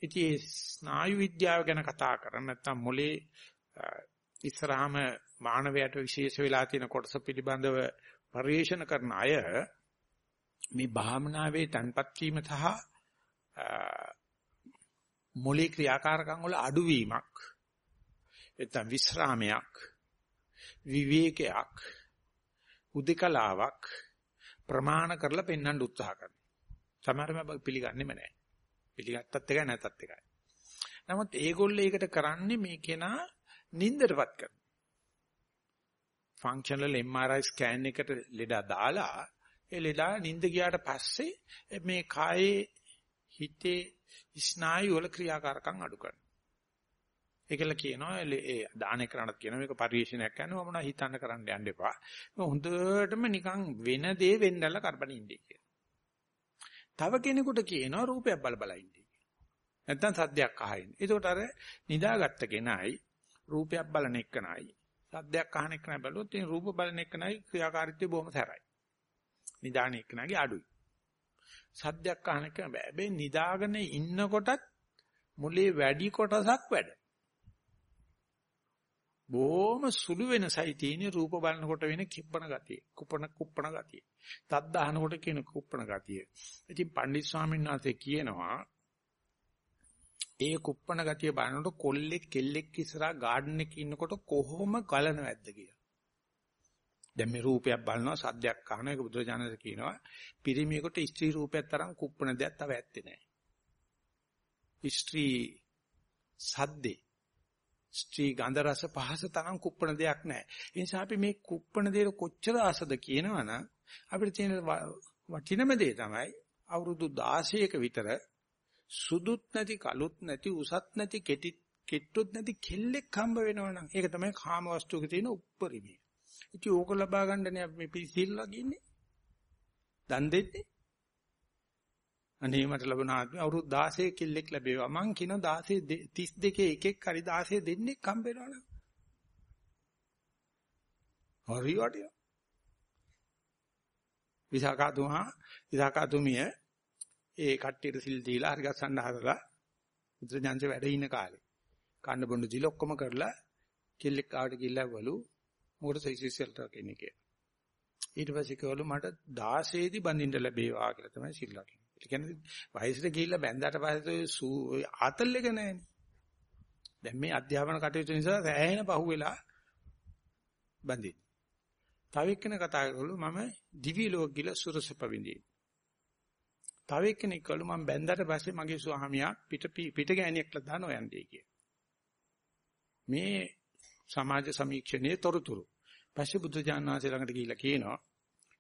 ඉතින් ඒ ස්නායු විද්‍යාව ගැන කතා කරන්නේ නැත්නම් මොලේ ඉස්සරහම මානවයට විශේෂ වෙලා තියෙන කොටස පිළිබඳව පරිශන කරන අය මේ භාවනාවේ තන්පත් වීම සහ මොලේ ක්‍රියාකාරකම් වල අඩුවීමක් එතන විස්රාමයක් විවේකයක් උදකලාවක් ප්‍රමාණ කරලා පෙන්වන්න උත්සාහ කරනවා. සමහරම පිළිගන්නේම නැහැ. පිළිගත්තත් එකයි නැතත් එකයි. නමුත් ඒගොල්ලෝ ඒකට කරන්නේ මේ කෙනා නින්දටපත් කරනවා. ෆන්ක්ෂනල් MRI ස්කෑන් එකට ලෙඩා දාලා ඒ ලෙඩා නින්ද ගියාට පස්සේ මේ කායේ හිතේ ස්නායු වල ක්‍රියාකාරකම් අඩු කරනවා. ඒකල කියනවා ඒ දාන කරනත් කියනවා මේක පරිශීලනයක් කරනවා මොනවා හිතන්න කරන්න යන්න එපා. හොඳටම නිකන් වෙන දේ වෙන්නලා කරබන ඉන්නේ කියලා. තව කෙනෙකුට කියනවා රූපයක් බල බල ඉන්නේ කියලා. නැත්තම් සද්දයක් අහින්න. ඒකට අර නිදාගත්ත කෙනයි රූපයක් බලන එකනයි සද්දයක් අහන එකනයි බැලුවොත් ඒ රූප බලන එකනයි ක්‍රියාකාරීත්වය බොහොම සැරයි. නිදාන එකනගේ අඩුයි. සද්දයක් අහන එක බෑ. හැබැයි නිදාගෙන ඉන්නකොටත් මුලේ වැඩි කොටසක් වැඩ. බොහොම සුළු වෙනසයි තියෙන රූප බලනකොට වෙන කිප්පණ ගතිය. කුප්පණ කුප්පණ ගතිය. තද්ද අහනකොට කියන කුප්පණ ගතිය. ඉතින් පණ්ඩිත් ස්වාමීන් වහන්සේ කියනවා ඒ කුප්පණ ගතිය බලනකොට කොල්ලෙක් කෙල්ලෙක් ඉස්සරහා ගාඩන් එකේ ඉන්නකොට කොහොම ගලනවැද්ද කියලා. දැන් මේ රූපයක් බලනවා සද්දයක් අහනවා ඒක බුදුරජාණන් කියනවා පිරිමියෙකුට ස්ත්‍රී රූපයක් තරම් කුප්පණ දෙයක් තව ඇත්තේ නැහැ. ස්ත්‍රී සද්දේ ස්ත්‍රී ගන්ධ රස පහස තරම් කුප්පණ දෙයක් නැහැ. ඒ නිසා අපි මේ කුප්පණ දේ කොච්චර ආසද කියනවනම් අපිට තියෙන වටිනම දේ තමයි අවුරුදු 16ක විතර සුදුත් නැති කළුත් නැති උසත් නැති කෙටි කෙට්ටුත් නැති කෙල්ලෙක් හම්බ වෙනවනම් ඒක තමයි කාම වස්තුවක තියෙන උප්පරිමය. ඉතින් ඕක ලබා ගන්නනේ අපි මේ පිළිසිල් ලගින්නේ. දන් දෙන්නේ. අනේ මට ලැබුණ ආත්මය අවුරුදු 16 කිල්ලෙක් ලැබේවා. මං කියන 16 32 එකෙක් හරි 16 දෙන්නෙක් හම්බ වෙනවනේ. හරි වටිනවා. විසාකාතුමා විසාකාතුමිය ඒ කට්ටියට සිල් දීලා හරි ගස්සන්න හදලා බුදුරජාණන්ස වැඩ ඉන්න කාලේ. කන්න බොන්න දීලා ඔක්කොම කරලා කෙල්ලෙක් ආවට ගිල්ලවලු මොකට සයිසිසල්ට කෙනෙක් කියලා. ඊට පස්සේ කිව්වලු මට 16 දී බඳින්න ලැබේවා කියලා තමයි සිල් ලකින්නේ. ඒ කියන්නේ වයසට ගිහිල්ලා බැඳාට පස්සේ ආතල් එක නැහැනේ. දැන් මේ අධ්‍යාපන කටයුතු නිසා සෑහෙන පහුවෙලා බඳින්න. තව එක්කෙනෙක් කතා කරලු මම දිවි ලෝක ගිල සුරසප විඳින. තව එක්කෙනෙක් කළු මම බැඳලා පස්සේ මගේ ස්වාමියා පිට පිට ගෑණියෙක්ලා දාන ඔයන්දී කිය. මේ සමාජ සමීක්ෂණයේ තොරතුරු. පස්සේ බුදු දානවාසේ ළඟට ගිහිල්ලා කියනවා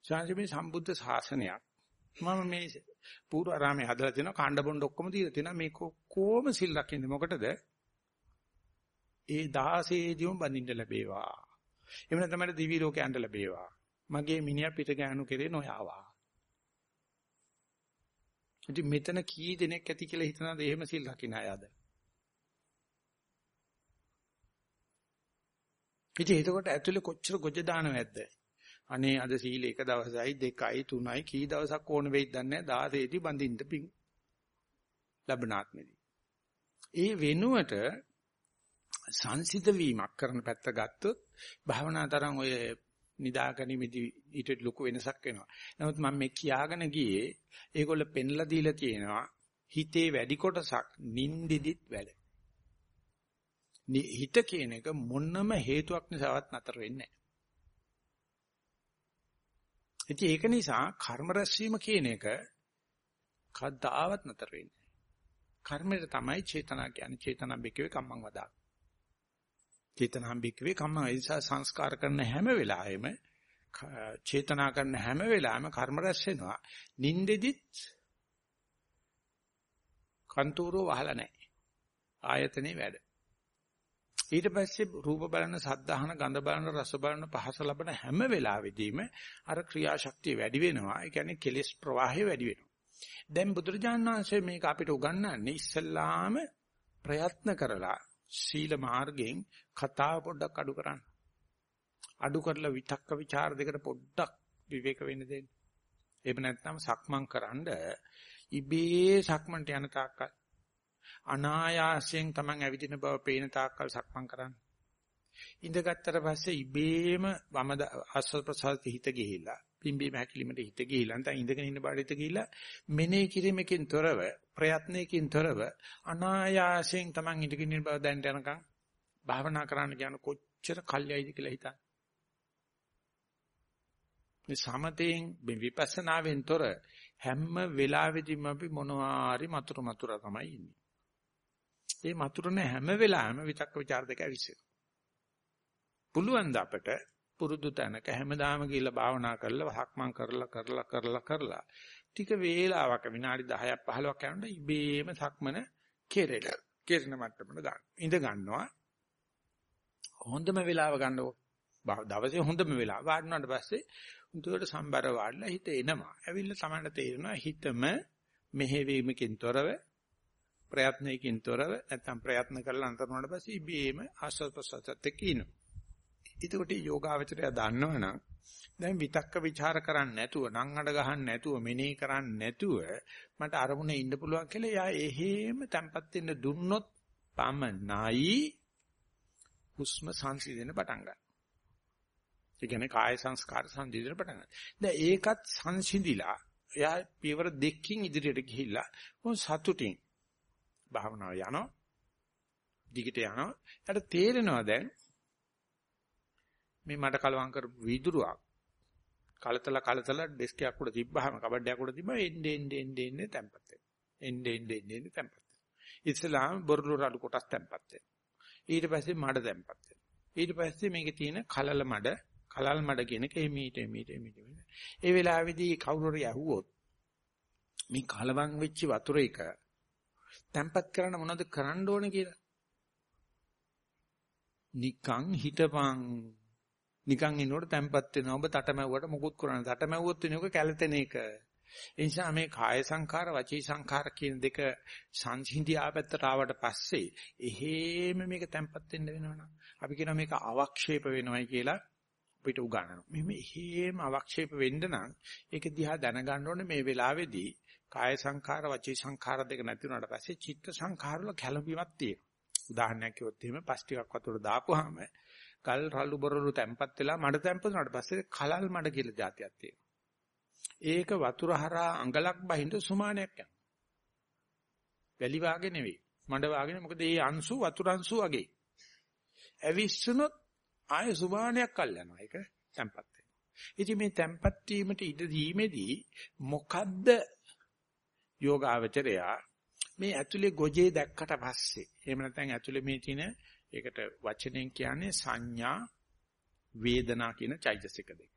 ශාන්ති මේ සම්බුද්ධ ශාසනයක් මම මේ පූර්ව ආරාමේ හදලා තිනවා කාණ්ඩ බොණ්ඩ ඔක්කොම දීලා තිනවා. මේ කොහොම සිල් රකින්නේ මොකටද? ඒ 16 දියුම් බඳින්න ලැබේවා. එහෙම නැත්නම් මට දිවි ලෝකේ යන්න ලැබේවා. මගේ මිනිහා පිට ගෑනු කෙරේ නොයාවා. ඉතින් මෙතන කී දෙනෙක් ඇති කියලා හිතනවාද? එහෙම සිල් රකින්න අය අද ඉතින් එතකොට ඇතුලේ කොච්චර ගොජ දානවද? අනේ අද සීල එක දවසයි දෙකයි තුනයි කී දවසක් ඕන වෙයිද දන්නේ නැහැ 16 දී බඳින්න පිං ලැබනාත්මෙදී ඒ වෙනුවට සංසිත වීමක් කරන පැත්ත ගත්තොත් භවනා තරම් ඔය නිදාගනිමිදි ඊට ලොකු වෙනසක් වෙනවා. නමුත් මම මේ කියාගෙන ගියේ ඒගොල්ල පෙන්ලා දීලා තියෙනවා හිතේ වැඩි කොටසක් නින්දිදිත් වැඩ. හිත කියන එක මොනම හේතුවක් නිසාවත් නතර වෙන්නේ නැහැ. ඒක නිසා කර්ම රැස්වීම කියන එක කද්දාවත් නතර වෙන්නේ නැහැ. කර්මයට තමයි චේතනා කියන්නේ චේතනා බිකවේ කම්මං වදා. චේතනාම් බික්කවේ කම්ම නිසා සංස්කාර කරන හැම වෙලාවෙම චේතනා කරන හැම වෙලාවෙම කර්ම රැස් වෙනවා. නින්දෙදිත් කන්තෝරෝ වහලා නැහැ. ආයතනේ වැඩ. ඊට පස්සේ රූප බලන, සද්ද අහන, ගඳ බලන, රස බලන, පහස ලබන හැම වෙලාවෙදීම අර ක්‍රියාශක්තිය වැඩි වෙනවා. ඒ කියන්නේ කෙලෙස් ප්‍රවාහය වැඩි වෙනවා. දැන් බුදුරජාණන් වහන්සේ මේක අපිට උගන්වන්නේ ඉස්සල්ලාම ප්‍රයත්න කරලා සීල මාර්ගයෙන් කතාව පොඩ්ඩක් අඩු කරන්න. අඩු කරලා විතක්ක ਵਿਚාර දෙකට පොඩ්ඩක් විවේක වෙන්න දෙන්න. එහෙම නැත්නම් සක්මන් කරන්ඩ ඉබේ සක්මන්ට යන තාක්කල් අනායාසයෙන් Taman ඇවිදින බව පේන තාක්කල් සක්මන් කරන්න. ඉඳගත්තර පස්සේ ඉබේම වම ආස්වාද ප්‍රසාරිත හිත ගිහිලා පිම්බීම හැකිලිමට හිත ගිහිලා නැත්නම් ඉඳගෙන ඉන්න බාඩ හිත ගිහිලා මෙනෙහි කිරීමකින් තොරව ප්‍රයත්නයකින් තොරව අනායාසයෙන් Taman ඉඳගෙන ඉන්න බව දැනට යනකම් භාවනා කරන්න කියන කොච්චර කල්යයිද කියලා හිතන්න. මේ සමතෙන් විපස්සනාවෙන් තොර හැම වෙලාවෙදීම අපි මොනවාරි මතුරු මතුර තමයි ඉන්නේ. ඒ මතුරන හැම වෙලාවෙම විතක්ක ਵਿਚාර දෙක ඇවිස්සෙනවා. පුළුවන් ද අපට පුරුදු තැනක හැමදාම ගිහිල්ලා භාවනා කරලා වහක්මන් කරලා කරලා කරලා කරලා ටික වේලාවක විනාඩි 10ක් 15ක් යනකොට ඉබේම සක්මන කෙරෙල කෙරෙන මට්ටමට දාන්න. ඉඳ ගන්නවා. හොඳම වෙලාව ගන්නකො. දවසේ හොඳම වෙලාව. වාඩිනාට පස්සේ උන්ට සම්බර වාඩිලා හිත එනවා. ඇවිල්ලා තමයි තේරෙනවා හිතම මෙහෙවීමකින් තොරව ප්‍රයත්නයකින් තොරව නැත්නම් ප්‍රයත්න කරලා අන්තරනට පස්සේ ඉබේම ආස්වාද ප්‍රසආසත් එක්ක ඉනවා. එතකොට යෝගාවචරය දන්නවනම් දැන් විතක්ක ਵਿਚාර කරන්නේ නැතුව නම් අඩ ගහන්න නැතුව මෙනෙහි කරන්නේ නැතුව මට අරමුණේ ඉන්න පුළුවන් කියලා යා එහෙම තැම්පත් වෙන්න දුන්නොත් පමණයි හුස්ම සංසිඳෙන්න පටන් ගන්න. ඒ කියන්නේ කාය සංස්කාර සංසිඳෙන්න පටන් ගන්න. දැන් ඒකත් සංසිඳිලා එයා පියවර දෙකකින් ඉදිරියට ගිහිල්ලා මොන සතුටින් භාවනාව යනවා. දිගට යනවා. ඊට තේරෙනවා දැන් මේ මට කලවම් කරපු වීදුරුවක් කලතල කලතල ඩෙස්ක් එකක් උඩ තිබ්බහම කබඩයක් උඩ තිබ්බම එන්නේ එන්නේ එන්නේ එන්නේ තැම්පත් වෙනවා. එන්නේ එන්නේ එන්නේ තැම්පත් වෙනවා. ඉස්ලාම බොරළු රළු කොටස් තැම්පත් වෙනවා. ඊට පස්සේ මඩ තැම්පත් වෙනවා. ඊට පස්සේ මේකේ තියෙන කලල මඩ කලල් මඩ කියන එක එමීට එමීට එමීට ඒ වෙලාවේදී කවුරු හරි ඇහුවොත් මේ කලවම් වෙච්ච වතුර එක තැම්පත් කරන්න මොනවද කරන්න ඕනේ කියලා නිකං හිටපන් නිකන් ඉන්නකොට තැම්පත් වෙනවා. ඔබ තටමැව්වට මොකුත් කරන්නේ. තටමැව්වොත් වෙන එක කැළතෙන එක. ඒ නිසා මේ කාය සංඛාර වචී සංඛාර කියන දෙක සංසිඳියා පැත්තට ආවට පස්සේ එහෙම මේක තැම්පත් වෙන්න වෙනවනම් අපි කියනවා මේක අවක්ෂේප වෙනවයි කියලා අපිට උගන්වනවා. මෙහෙම හේම අවක්ෂේප වෙන්න නම් ඒක දිහා දැනගන්න ඕනේ මේ වෙලාවේදී කාය සංඛාර වචී සංඛාර දෙක නැති වුණාට පස්සේ චිත්ත සංඛාර වල කැළඹීමක් තියෙනවා. උදාහරණයක් කිව්වොත් එහෙම පස් ටිකක් වතුර දාපුවාම ගල් රළු බොරළු තැම්පත් වෙලා මඩ තැම්පත් වුණාට පස්සේ කලල් මඩ කියලා જાතියක් තියෙනවා. ඒක වතුර හරහා අඟලක් බහිඳ සුමානයක් යනවා. වැලි වාගේ නෙවෙයි. මඩ වාගේ මොකද මේ අංශු වතුර අංශු වගේ. ඇවිස්සුනොත් ආය සුමානයක් කල් යනවා. ඒක තැම්පත් වෙනවා. ඉතින් මේ තැම්පත් වීමට ඉඩ දීමේදී මොකද්ද යෝගාවචරයා මේ ඇතුලේ ගොජේ දැක්කට පස්සේ එහෙම නැත්නම් ඇතුලේ මේ තියෙන ඒකට වචනෙන් කියන්නේ සංඥා වේදනා කියන චෛතසික දෙක.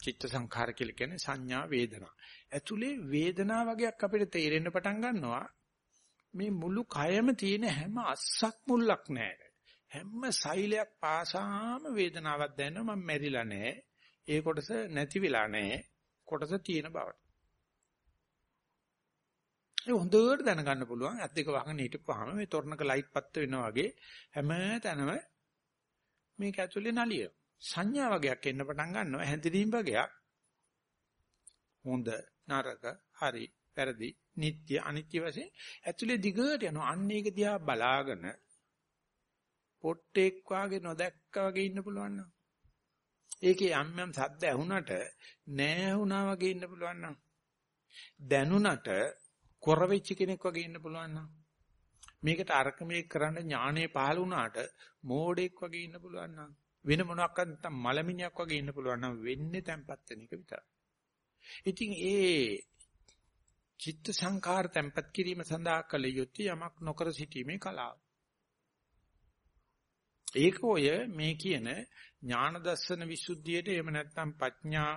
චිත්ත සංඛාර කියලා කියන්නේ සංඥා වේදනා. ඇතුලේ වේදනා වගේක් අපිට තේරෙන්න පටන් ගන්නවා. මේ මුළු කයම තියෙන හැම අස්සක් මුල්ලක් නැහැ. හැම සෛලයක් පාසාම වේදනාවක් දැනෙනවා මම මැරිලා නැහැ. ඒ කොටස නැති වෙලා නැහැ. කොටස තියෙන බවට. ඒ හොඳට දැනගන්න පුළුවන් ඇත් දෙක වහගෙන හිටපුවාම මේ තොරණක ලයිට් පත්ත වෙනවා වගේ හැම තැනම මේක ඇතුලේ නලිය. සංඥා වගේක් එන්න පටන් ගන්නවා හැඳිනීම් වගේක්. හොඳ නරක හරි වැරදි නিত্য අනිත්‍ය වශයෙන් ඇතුලේ දිගට යනවා. අන්න ඒක දිහා බලාගෙන පොට්ටෙක් වාගේ නොදැක්කා වගේ ඉන්න පුළුවන් නම් ඒකේ යම් යම් සද්ද ඇහුණට නෑ වුණා වගේ ඉන්න පුළුවන් නම් දැනුණට කොර වෙච්ච කෙනෙක් වගේ ඉන්න පුළුවන් නම් මේකට අරක මේ කරන්න ඥානෙ පහළ වුණාට මෝඩෙක් වගේ ඉන්න පුළුවන් නම් වෙන මොනවාක්වත් නැත්තම් මලමිණියක් වගේ ඉන්න පුළුවන් නම් වෙන්නේ තැම්පත් වෙන එක විතරයි. ඉතින් ඒ චිත්ත සංඛාර තැම්පත් කිරීම සඳහා කළ යුත්තේ යමක් නොකර සිටීමේ කලාව. ඒක ඔය මේ කියන ඥාන දර්ශන විසුද්ධියට එහෙම නැත්නම් ප්‍රඥා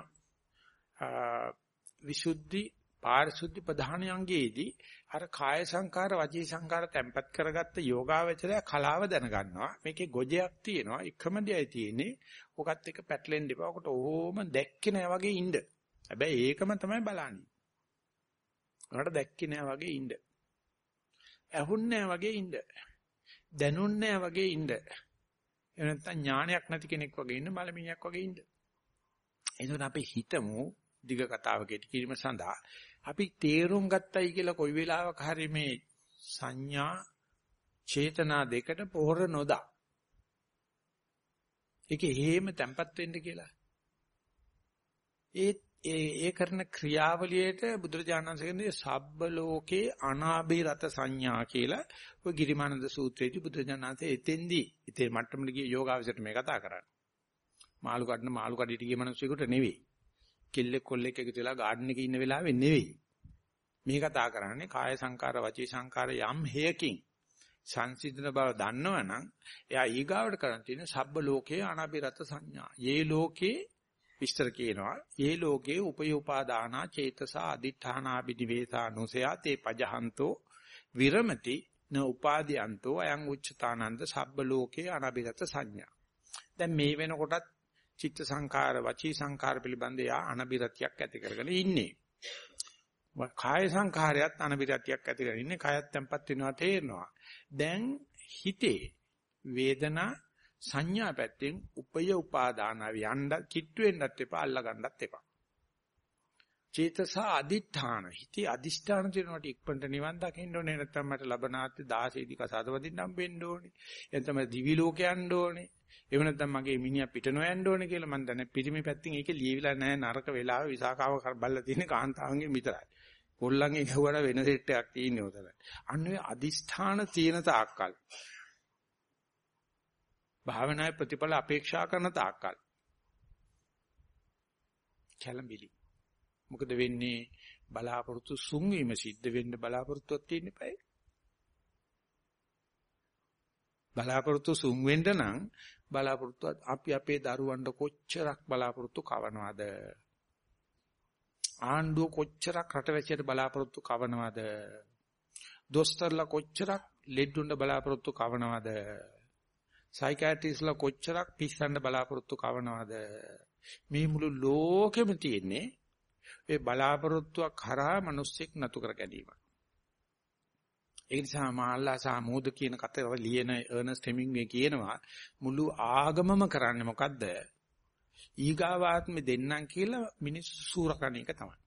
විසුද්ධි පාරිශුද්ධ ප්‍රධාන යංගයේදී අර කාය සංකාර වචී සංකාර තැම්පත් කරගත්ත යෝගාවචරය කලාව දැනගන්නවා. මේකේ ගොජයක් තියෙනවා. එකම දෙයයි තියෙන්නේ. ඔකත් එක පැටලෙන්න එපා. ඔකට ඕම දැක්කේ නෑ වගේ ඉන්න. හැබැයි ඒකම තමයි බලන්නේ. ඔකට දැක්කේ නෑ වගේ ඉන්න. ඇහුන්නේ නෑ වගේ ඉන්න. දැනුන්නේ නෑ වගේ ඉන්න. එහෙම නැත්නම් ඥානයක් නැති කෙනෙක් වගේ ඉන්න මලමිණියක් වගේ ඉන්න. එතකොට අපි හිතමු දිග කතාවකට කිරීම සඳහා අපි තේරුම් ගත්තයි කියලා කොයි වෙලාවක හරි මේ සංඥා චේතනා දෙකට පොහොර නොදා. ඒක හේම තැම්පත් වෙන්න කියලා. ඒ ඒ කරන ක්‍රියාවලියට බුදුරජාණන් වහන්සේ සබ්බ ලෝකේ අනාභිරත සංඥා කියලා ඔය ගිරිමානන්ද සූත්‍රයේදී බුදුරජාණන් වහන්සේ එතෙන්දී ඉතින් මට්ටමට ගිය යෝගාවචරයට මේ කතා කරන්නේ. මාළු කඩන මාළු කඩේට ගිය මිනිස්සුෙකුට නෙවෙයි. කෙල්ලෙක් කොල්ලෙක් එකතු වෙලා ගාඩන් එකේ ඉන්න වෙලාවෙ නෙවෙයි. මේ කතා කරන්නේ කාය සංකාර වචී සංකාර යම් හේයකින් සංසිඳන බව දන්නවනම් එයා ඊගාවට කරන් තියෙන සබ්බ ලෝකේ අනබිරත සංඥා. යේ ලෝකේ විස්තර කියනවා. යේ ලෝකේ උපයෝපාදානා චේතසා අදිඨානා බිනිවේසා නොසයා තේ පජහන්තෝ විරමති න උපාදීයන්තෝ අයං උච්චතානන්ද සබ්බ ලෝකේ අනබිරත සංඥා. දැන් මේ වෙනකොටත් චිත්ත සංඛාර වචී සංඛාර පිළිබඳ යා අනබිරතියක් ඇති කරගෙන ඉන්නේ. කාය සංඛාරයත් අනබිරතියක් ඇති කරගෙන ඉන්නේ. කායත් tempat වෙනවා තේරෙනවා. දැන් හිතේ වේදනා සංඥා පැත්තෙන් උපය උපාදානාව යන්න කිට්ටු වෙන්නත් එපා අල්ල ගන්නත් එපා. චේතස අදිඨාන හිතේ අදිෂ්ඨාන දිනවට ඉක්පන්ට නිවන් දකින්න ඕනේ නැත්නම් මට ලබනාත්ති 16 දී කසාද වදින්නම් වෙන්න ඕනේ. එතන දිවි ලෝක යන්න ඕනේ. එහෙම නැත්නම් මගේ මිනිහා පිට නොයන්න ඕනේ කියලා මම දන්නේ පිරිමි පැත්තෙන් ඒකේ ලියවිලා නැහැ නරක වෙලාව විසාකාව බල්ලා තියෙන කාන්තාවන්ගෙන් විතරයි. පොල්ලන්ගේ ගහුවට වෙන සෙට් එකක් තියෙන්නේ උතන. අන්න ඔය අදිෂ්ඨාන තියෙන තාක්කල්. භාවනාවේ ප්‍රතිඵල අපේක්ෂා කරන තාක්කල්. කැළඹිලි. මොකද වෙන්නේ? බලාපොරොත්තු සුන් වීම සිද්ධ වෙන්න බලාපොරොත්තුවක් තියෙන්න eBay. බලාපොරොත්තු සුන් වෙන්න නම් බලාපොරොත්තු අපි අපේ දරුවන්ට කොච්චරක් බලාපොරොත්තු කවනවද? ආණ්ඩුව කොච්චරක් රටවැසියට බලාපොරොත්තු කවනවද? දොස්තරලා කොච්චරක් ලෙඩුන්ට බලාපොරොත්තු කවනවද? සයිකියාට්‍රිස්ලා කොච්චරක් පිස්සන්න බලාපොරොත්තු කවනවද? මේ මුළු ලෝකෙම තියෙන්නේ ඒ බලාපොරොත්තුවක් හරහා මිනිස්සෙක් නතු කර ගැනීම. ඒ නිසා මාල්ලා සහ මෝද කියන කතාව ලියන අර්නස්ට් හෙමින්ගේ කියනවා මුළු ආගමම කරන්නේ මොකද්ද? ඊගාවාත්මෙ දෙන්නම් කියලා මිනිස්සු සූරකණ එක තමයි.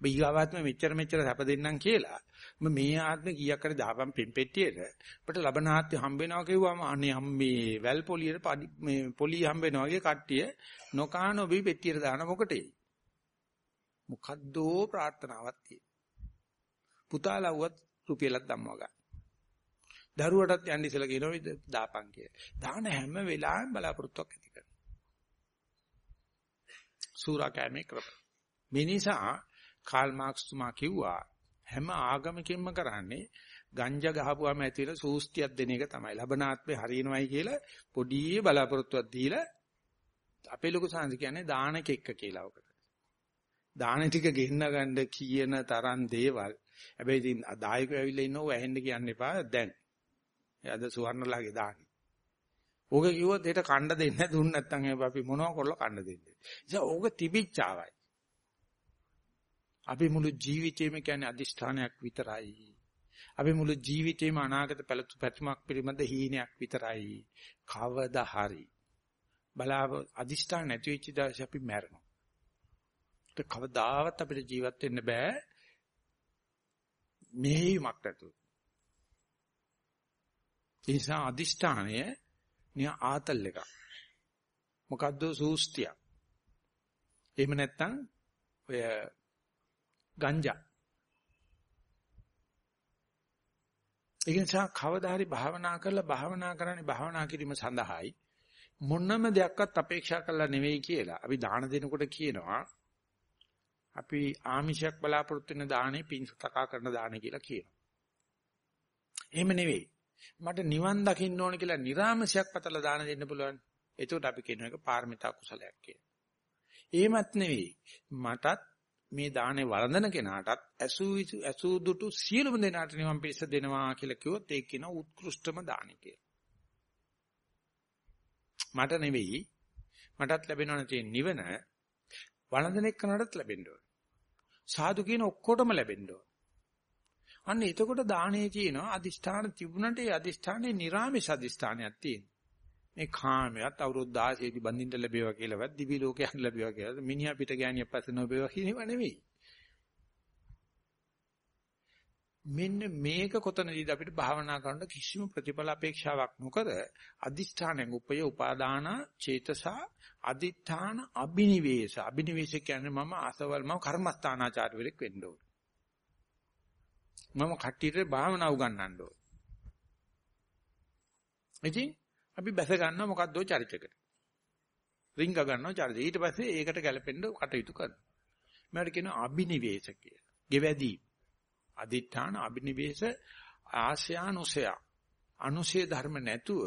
ඊගාවාත්මෙ මෙච්චර මෙච්චර සැප දෙන්නම් කියලා. මේ ආත්මෙ කීයක් හරි දාපම් පිම්පෙට්ටියට අපිට ලබන ආත්මෙ හම්බ වෙනවා කිව්වම අනේ මේ වැල් පොලියට මේ පොලිය හම්බ වෙනවා වගේ කට්ටිය නොකානොබි පෙට්ටියට දාන මොකටේ? මොකද්දෝ ප්‍රාර්ථනාවක් තියෙන. පුතාලව්වත් රුපියලක් දැම්මවා ගන්න. දරුවටත් යන්න ඉස්සලා කියනවා දාපන් කියලා. දාන හැම වෙලාවෙම බලාපොරොත්තුවක් ඇති කරනවා. සූරා කැමේ ක්‍රම. මේ නිසා කාල් මාක්ස් තුමා කිව්වා හැම ආගමකින්ම කරන්නේ ගංජා ගහපුවාම ඇති වෙන සූස්තියක් දෙන එක තමයි. ලබනාත්මේ හරියනවයි කියලා පොඩි බලාපොරොත්තුවක් දීලා අපේ ලොකු සංසි කියන්නේ දාන කෙක්ක කියලා ඔකට. දාන ටික ගෙන්න ගන්න කියන තරම් දේවල්. හැබැයි ඉතින් දායකයෝ ඇවිල්ලා ඉන්නව ඇහෙන්න කියන්න එපා දැන්. එයාද සුවර්ණලාගේ දාන්නේ. ඕක කිව්වොත් ඒට කණ්ඩ දෙන්නේ දුන්න නැත්නම් අපි මොනව කරලා කණ්ඩ දෙන්නේ. ඒ ඕක තිබිච්චාවයි. අපි මුළු ජීවිතේම කියන්නේ අදිෂ්ඨානයක් විතරයි. අපි මුළු ජීවිතේම අනාගත පැලතු පැතුමක් පිළිබඳ හීනයක් විතරයි. කවදා හරි බලාව අදිෂ්ඨාන නැති වෙච්ච දවසේ අපි මැරෙනවා. ඒක කවදාවත් අපිට ජීවත් වෙන්න බෑ. මෙහෙයුමක් නැතුව. ඒ නිසා අදිෂ්ඨානය නිය ආතල් එකක්. මොකද්ද සූස්තියක්. එහෙම නැත්නම් ඔය ගංජා. ඒ නිසා කවදා හරි භාවනා කරලා භාවනා කරන්නේ භාවනා කිරීම සඳහායි මොනම දෙයක්වත් අපේක්ෂා කරලා නෙවෙයි කියලා. අපි දාන දෙනකොට කියනවා අපි ආමිෂයක් බලාපොරොත්තු වෙන දානේ පින්සතකා කරන දානේ කියලා කියනවා. එහෙම නෙවෙයි. මට නිවන් දකින්න ඕන කියලා නිර්ාමසයක් පතලා දාන දෙන්න පුළුවන්. එතකොට අපි කියන එක පාරමිතා කුසලයක් කියලා. එහෙමත් නෙවෙයි. මටත් මේ දානේ වළඳන කෙනාටත් ඇසූ ඇසූ දුටු සියලුම දෙනාට නිවන් පිස්ස දෙනවා කියලා කිව්වොත් ඒක කියන උත්කෘෂ්ඨම දානි කියලා. මට නෙවෙයි මටත් ලැබෙනවනේ තියෙන නිවන වළඳන එක්කනටත් ලැබෙන්න ඕන. සාදු කියන ඔක්කොටම ලැබෙන්න ඕන. අන්න එතකොට දානේ තියෙනවා අදිෂ්ඨාන තිබුණට ඒ අදිෂ්ඨානේ නිර්ාමේශ අදිෂ්ඨානයක් තියෙනවා. මේ කාමයට අවුරුදු 16 දී බඳින්න ලැබේවා කියලාවත් දිවි ලෝකයක් ලැබේවා කියලා මිනිහා පිට ගෑණියක් පස්සේ නොබේවා කියනව නෙවෙයි. මෙන්න මේක කොතනදීද අපිට භාවනා කරන්න කිසිම ප්‍රතිඵල අපේක්ෂාවක් නොකර අදිෂ්ඨානයෙන් උපය උපාදාන චේතසා අදිඨාන අබිනිවේෂ. අබිනිවේෂ කියන්නේ මම අසවල් මම කර්මස්ථානාචාර්යවරයෙක් වෙන්න ඕන. මම කට්ටියට භාවනා උගන්වන්න ඕන. ඉතින් අපි බැස ගන්නවා මොකද්දෝ චරිතයකට. රිංග ගන්නවා චරිතය. ඊට පස්සේ ඒකට ගැලපෙන්න කටයුතු කරනවා. මට කියනවා අබිනිවේෂ කියලා. ගෙවැදී අදිඨාන අබිනිවේෂ ආශ්‍යානුසය අනුසය ධර්ම නැතුව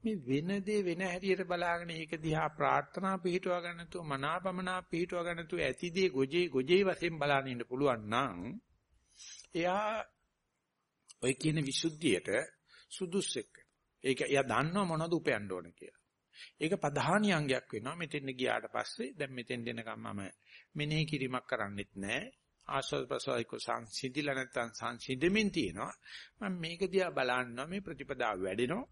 මේ වෙන දේ වෙන හැටියට බලාගෙන ඒක දිහා ප්‍රාර්ථනා පිහිටුවා ගන්න නැතුව මනාපමනා පිහිටුවා ගන්න නැතුව ඇති දේ ගොජේ ගොජේ වශයෙන් බලාගෙන ඉන්න පුළුවන් නම් එයා ඔය කියන විසුද්ධියට සුදුස්සෙක් ඒක එයා දන්නව මොනවද උපයන්න ඕන කියලා. ඒක ප්‍රධානි අංගයක් වෙනවා. මෙතෙන් ගියාට පස්සේ දැන් මෙතෙන් දෙනකම් මම මෙනෙහි කිරීමක් කරන්නෙත් නැහැ. ආස්වාද ප්‍රසවායික සංසිඳිලා නැත්තම් සංසිඳෙමින් තියෙනවා. මම මේක දිහා බලනවා මේ ප්‍රතිපදාව වැඩෙනවා.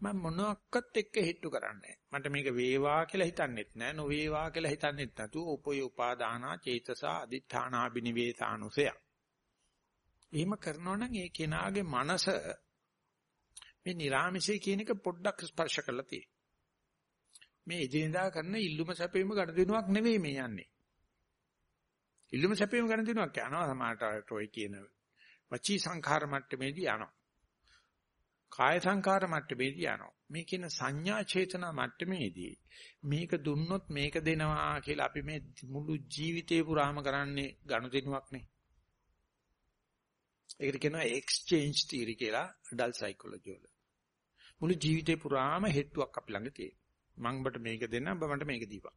මම මොනවත් එක්ක හිටු කරන්නේ මට මේක වේවා කියලා හිතන්නෙත් නෑ නොවේවා කියලා හිතන්නෙත් නැතු උපය උපාදානා චේතසා අදිඨානා බිනිවේසානුසය එහෙම කරනවා නම් ඒ කෙනාගේ මනස මේ නිර්ාමිෂය කියන එක පොඩ්ඩක් ස්පර්ශ කරලා තියෙනවා. මේ එදිනදා කරන ඉල්ලුම සැපීම ගණදිනුවක් නෙවෙයි මේ යන්නේ. ඉල්ලුම සැපේම ගන්න දෙනවා කියනවා සමාහට ඔය කියන වචී සංඛාර මට්ටමේදී යනවා. කාය සංඛාර මට්ටමේදී යනවා. මේ කියන සංඥා චේතනා මට්ටමේදී මේක දුන්නොත් මේක දෙනවා කියලා අපි මේ මුළු ජීවිතේ පුරාම කරන්නේ ගනුදෙනුවක් නේ. ඒකට කියනවා එක්ස්චේන්ජ් තියරි කියලා ඩල් සයිකොලොජි වල. මුළු ජීවිතේ පුරාම හෙට්ටුවක් අපි ළඟ තියෙනවා. මම ඔබට මේක දෙන්නම් ඔබ මට මේක දීපන්.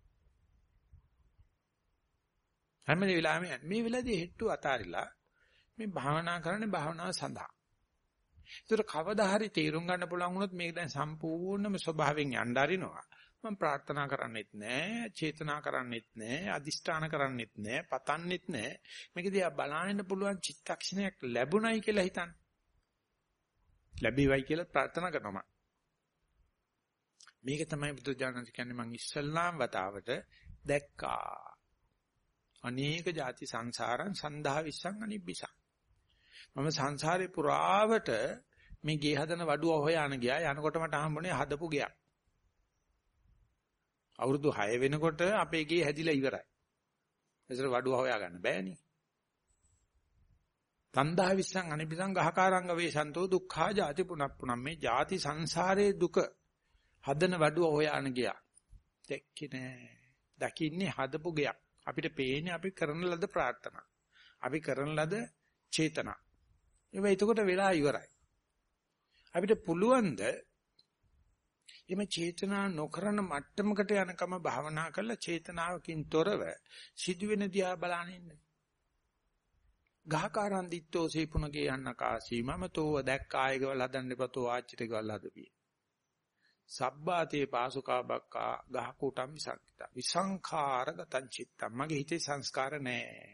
හැම වෙලාවෙම මේ වෙලාවේදී හෙට්ටු අතාරිලා මේ භාවනා කරන්නේ භාවනාව සඳහා. ඒතර කවදා හරි තීරුම් ගන්න පුළුවන් වුණොත් මේක දැන් සම්පූර්ණම ස්වභාවයෙන් යන්න අරිනවා. මම ප්‍රාර්ථනා කරන්නෙත් නෑ, චේතනා කරන්නෙත් නෑ, අදිෂ්ඨාන කරන්නෙත් නෑ, පතන්නෙත් නෑ. මේක දිහා බලන්න පුළුවන් චිත්තක්ෂණයක් ලැබුණයි කියලා හිතන්න. ලැබේවයි කියලා ප්‍රාර්ථනා කරනවා. මේක තමයි බුදුජානක කියන්නේ මං ඉස්සල්ලාම් වතාවට දැක්කා. අනේක ಜಾති සංසාරං සන්දහා විස්සං අනිබ්බිසං. මම සංසාරේ පුරාවට මේ ගේ හදන වඩුව හොයාන ගියා. යනකොට මට හම්බුනේ හදපු ගයක්. අවුරුදු 6 වෙනකොට අපේ ගේ හැදිලා ඉවරයි. ඒසර වඩුව හොයා ගන්න බෑනේ. තණ්හා විස්සං අනිබිසං ගහකාරංග වේසන්තෝ දුක්ඛා ජාති පුනප්පුනම් මේ ජාති සංසාරයේ දුක හදන වඩුව හොයාන ගියා. දැක්කේ නෑ. දකින්නේ හදපු ගයක්. අපිට පේන්නේ අපි කරන ලද ප්‍රාර්ථනා. අපි කරන ලද චේතනා. ඒක එතකොට වෙලා ඉවරයි. අපිට පුළුවන් ද එම චේතනා නොකරන මට්ටමකට යනකම භාවනා කරලා චේතනාවකින් තොරව සිදුවෙන දිහා බලන ඉන්න. ගහකාරන් දිත්තෝ සීපුණගේ යන්න කාසී මම තෝව දැක්කායකවල හදන්නපතෝ ආච්චිටකවල හදපිය. සබ්බාතේ පාසුකාබක්කා ගහකුටම් විසංකිතා. විසංඛාරගතං චිත්තම්. මගේ හිතේ සංස්කාර නැහැ.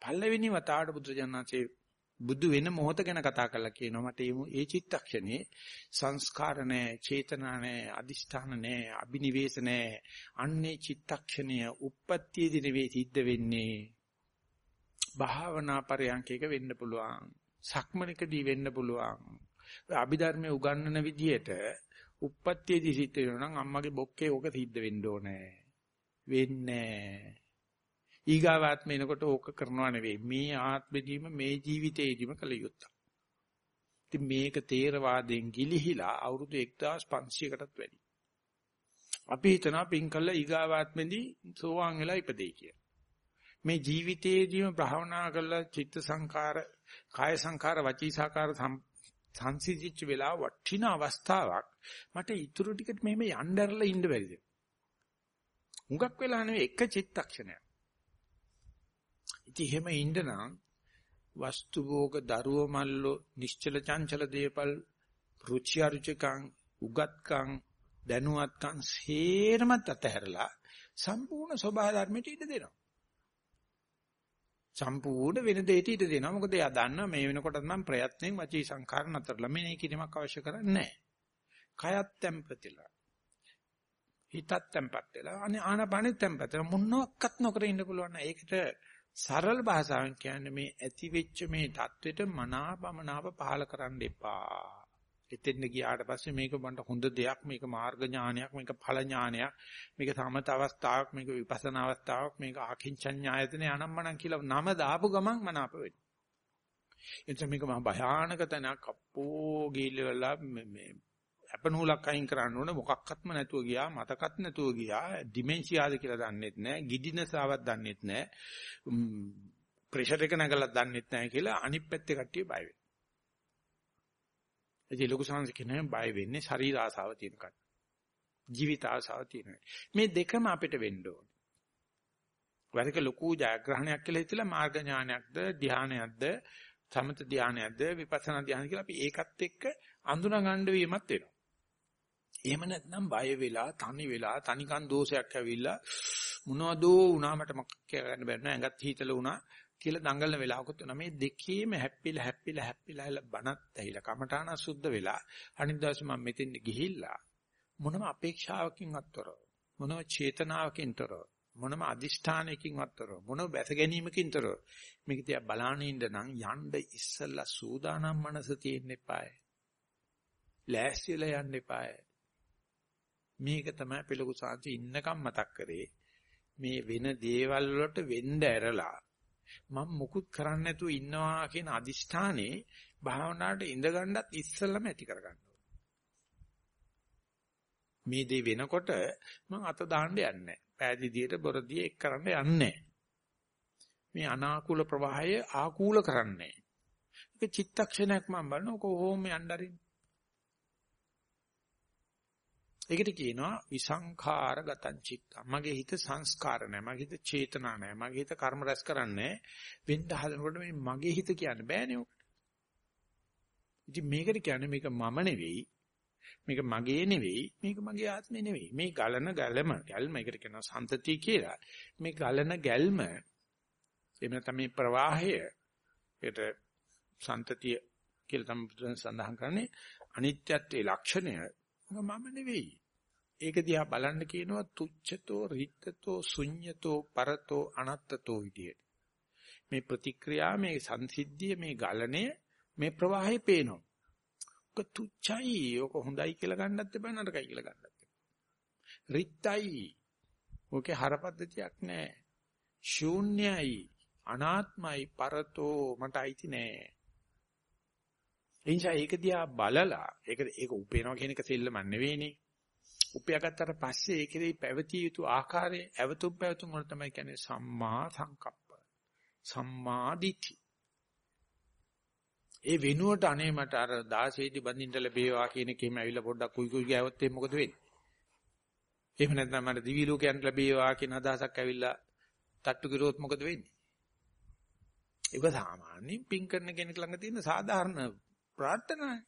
පල්ලෙවෙනි වතාවට බුදුජානනාචේ බුදු වෙන මොහොත ගැන කතා කරලා කියනවා මට ඒ චිත්තක්ෂණේ සංස්කාර නැහැ, චේතනා නැහැ, අදිෂ්ඨාන නැහැ, අබිනිවේෂ නැහැ. අන්නේ චිත්තක්ෂණය උප්පත්තියේදී නෙවෙයි සිද්ධ වෙන්නේ. භාවනා පරයන්කයක වෙන්න පුළුවන්. සක්මණකදී වෙන්න පුළුවන්. අභිධර්මයේ උගන්වන විදිහට උප්පත්තියේදී සිද්ධ වෙනවා නම් අම්මගේ බොක්කේ ඕක සිද්ධ වෙන්න ඕනේ. වෙන්නේ ඊගාවාත්ම එනකොට ඕක කරනවා නෙවෙයි. මේ ආත්මෙදීම මේ ජීවිතේදීම කළ යුත්තක්. ඉතින් මේක තේරවාදයෙන් ගිලිහිලා අවුරුදු 1500කටත් වැඩි. අපි හිතනවා පින් කළා ඊගාවාත්මෙදී සෝවාන් වෙලා ඉපදෙයි කියලා. මේ ජීවිතේදීම භාවනා කළා චිත්ත සංකාර, කාය සංකාර, වචී සංකාර සංසිඳිච්ච වෙලාව වටින අවස්ථාවක් මට ඊටු ටිකට මෙහෙම යnderලා ඉන්න බැරිද? හුඟක් වෙලා නෙවෙයි එක චිත්තක්ෂණයක්. ඉතින් එහෙම ඉන්න නම් වස්තු භෝග දරුව මල්ලෝ නිශ්චල චංචල දේපල් රුචි අරුචිකං උගත්කං දැනුවත්කං සේරමත් අතහැරලා සම්පූර්ණ සබහා ධර්මයට ඉඩ දෙනවා. සම්පූර්ණ වෙන දෙයට ඉඩ දෙනවා. මොකද එයා දන්නා මේ වෙනකොට නම් ප්‍රයත්නෙන් වචී සංඛාර නතරලා මෙනෙහි කිරීමක් අවශ්‍ය කරන්නේ නැහැ. කයත් tempetila. හිතත් tempetila. අනේ ආනපානෙ tempetila. මොනවත් නොකර ඉන්න පුළුවන් නෑ. ඒකට සරල භාෂාවෙන් කියන්නේ මේ ඇති වෙච්ච මේ தത്വෙට මනාපමනාප පහල කරන්න එපා. එතෙන් ගියාට පස්සේ මේක මන්ට හොඳ දෙයක් මේක මාර්ග ඥානයක් මේක ඵල ඥානයක් මේක සමත අවස්ථාවක් මේක විපස්සනා අවස්ථාවක් මේක ආකින්චඤ්ඤායතන අනම්මනම් කියලා නම දාපු ගමන් මනාප වෙනවා. එතන මේක මහා භයානක තැනක්. අප්පෝ ගිහිල්ලා මේ අපනූලක් අයින් කරන්න ඕන. මොකක්වත්ම නැතුව ගියා මතකත් නැතුව ගියා. ඩිමෙන්ෂියාද කියලා දන්නෙත් නැහැ ගිඩිනස් ආවත් දන්නෙත් නැහැ ප්‍රෙෂර් එක නැගලා දන්නෙත් නැහැ කියලා අනිත් පැත්තේ කට්ටිය බය වෙනවා. ඒ ලොකු සංස් කියන්නේ බය වෙන්නේ ශරීර ආසාව තියෙන කට. ජීවිත ආසාව තියෙන. මේ දෙකම අපිට වෙන්න ඕනේ. වැඩක ලොකු ජයග්‍රහණයක් කියලා හිතලා මාර්ග ඥානයක්ද ධානයක්ද සමත ධානයක්ද විපස්සනා ධානය කියලා අපි ඒකත් එක්ක අඳුනා ගන්න වීමත් වෙනවා. එහෙම නැත්නම් බය වෙලා තනි වෙලා තනිකන් දෝෂයක් ඇවිල්ලා මොනවදෝ වුණා මට මොකක් කියන්න බැරි නෑ ඇඟත් හීතල වුණා කියලා දඟලන වෙලාවකුත් වෙනවා. මේ දෙකේම හැප්පිලා හැප්පිලා හැප්පිලා හැල බණත් ඇහිලා කමඨාන සුද්ධ වෙලා අනිත් දවසේ මම මෙතෙන් ගිහිල්ලා මොනම අපේක්ෂාවකින්වත් තොරව මොනම චේතනාවකින් තොරව මොනම අදිෂ්ඨානයකින්වත් තොරව මොනම බැස ගැනීමකින් තොරව මේක තියා බලාන ඉන්න නම් යන්න ඉස්සල්ලා සූදානම් මනස තියෙන්න එපායි. ලෑස්තිලා යන්න එපායි. මේක තමයි පිළිගු සාන්ති ඉන්නකම් මතක් කරේ මේ වෙන දේවල් වලට වෙන්න ඇරලා මම මුකුත් කරන්නේ නැතුව ඉන්නවා කියන අදිෂ්ඨානේ භාවනාවට ඉඳගන්නත් ඉස්සෙල්ලම ඇති කරගන්න මේ දේ වෙනකොට මම අත දාන්න යන්නේ නැහැ. පෑදීදියට බොරදිය එක් කරන්න යන්නේ මේ අනාකූල ප්‍රවාහය ආකූල කරන්නේ. ඒක චිත්තක්ෂණයක් මම බලන කොහොම යන්නරින්. ඒකට කියනවා විසංඛාරගතං චිත්තං. මගේ හිත සංස්කාර නැහැ. මගේ හිත චේතනා නැහැ. මගේ හිත කර්ම රැස් කරන්නේ වෙන්න හදනකොට මේ මගේ හිත කියන්න බෑනේ ඔකට. ඉතින් මේකට කියන්නේ මේක මම නෙවෙයි. මේක මගේ නෙවෙයි. මේක මගේ ආත්මේ නෙවෙයි. මේ ගලන ගැල්ම, ගැල්ම ඒකට කියනවා සම්තතිය කියලා. මේ ගලන ගැල්ම එහෙම නැත්නම් මේ ප්‍රවාහය ඒකට සම්තතිය කියලා තමයි බුදුන් සඳහන් කරන්නේ අනිත්‍යත්වයේ ලක්ෂණය මම නෙවෙයි. ඒක දිහා බලන්න කියනවා තුච්ඡතෝ රිත්තතෝ ශුඤ්ඤතෝ පරතෝ අනත්තතෝ විදියට. මේ ප්‍රතික්‍රියා මේ සංසිද්ධිය මේ ගලණය මේ ප්‍රවාහය පේනවා. ඔක තුච්චයි. ඔක හොඳයි කියලා ගන්නත් එපා නරකයි කියලා ගන්නත් එපා. රිත්තයි. ඔකේ හරපද්ධතියක් නැහැ. ශූන්‍යයි. අනාත්මයි පරතෝ මට අයිති නෑ. එනිසා ඒක දිහා බලලා ඒක ඒක උපේනවා කියන එක සෙල්ලම නෙවෙයිනේ. උපයාගත්තට පස්සේ ඒකේ පැවතිය යුතු ආකාරය ඇවතුම් පැවතුම් වල තමයි කියන්නේ සම්මා සංකප්ප. සම්මා දිට්ඨි. ඒ වෙනුවට අනේ මට අර 16 දි බඳින්න ලැබේවා කියන එකෙම ඇවිල්ලා පොඩ්ඩක් කුයි කුයි ගෑවොත් එහේ මොකද වෙන්නේ? එහෙම නැත්නම් මට දිවි ලෝකයන්ට ලැබේවා කියන අදහසක් ඇවිල්ලා තට්ටු කිරුවොත් මොකද වෙන්නේ? ඒක සාමාන්‍යයෙන් පින් කරන කෙනෙක් ළඟ තියෙන සාධාරණ ප්‍රාර්ථනාවක්.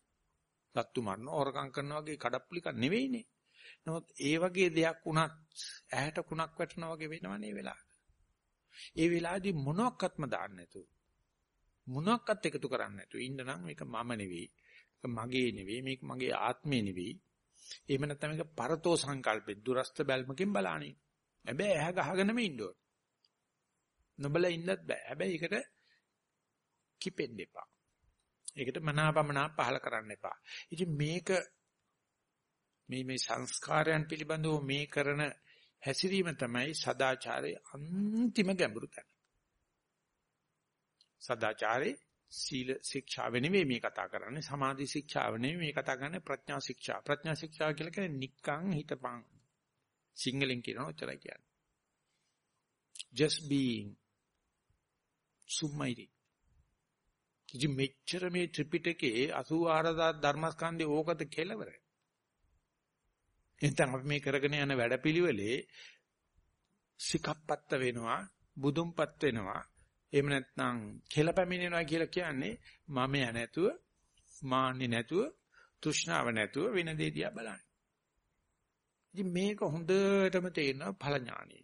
සත්තු මරන හොරකම් කරනවා වගේ කඩප්පුලිකක් නෙවෙයිනේ. නමුත් ඒ වගේ දෙයක් වුණත් ඇහැට කුණක් වැටෙනා වගේ වෙනවනේ වෙලාවට. ඒ වෙලාවේදී මොනක්වත්ම දාන්න නැතුව මොනක්වත් එකතු කරන්නේ නැතුව ඉන්න නම් මේක මම නෙවෙයි. මේක මගේ නෙවෙයි. මේක මගේ ආත්මේ නෙවෙයි. එහෙම නැත්නම් මේක පරතෝ සංකල්පෙ දුරස්ත බැල්මකින් බලාණි. හැබැයි ඇහැ ගහගෙනම ඉන්න ඕන. නොබල ඉන්නත් බෑ. හැබැයි ඒකට කිපෙන්න එපා. ඒකට මනාපමනා පහල කරන්න එපා. ඉතින් මේක මේ මේ සංස්කාරයන් පිළිබඳව මේ කරන හැසිරීම තමයි සදාචාරයේ අන්තිම ගැඹුරු තැන. සදාචාරේ සීල ශික්ෂාව නෙවෙයි මේ කතා කරන්නේ සමාධි ශික්ෂාව නෙවෙයි මේ කතා කරන්නේ ප්‍රඥා ශික්ෂා. ප්‍රඥා ශික්ෂා කියලා කියන්නේ නික්කං හිතපං. සිංහලෙන් කියනවා ඔච්චරයි කියන්නේ. just being සුම්මයිරි ඉතින් මෙච්චර මේ ත්‍රිපිටකයේ 84000 ධර්මස්කන්ධේ ඕකද කෙලවර. එතන අපි මේ කරගෙන යන වැඩපිළිවෙලේ සිකප්පත්ත වෙනවා, බුදුන්පත් වෙනවා. එහෙම නැත්නම් කෙලපැමිනෙනවා කියලා කියන්නේ මම ය නැතුව, මාන්නේ නැතුව, තෘෂ්ණාව නැතුව වෙන දේ දිහා බලන්න. ඉතින් මේක හොඳටම තේරෙනවා ඵල ඥානෙ.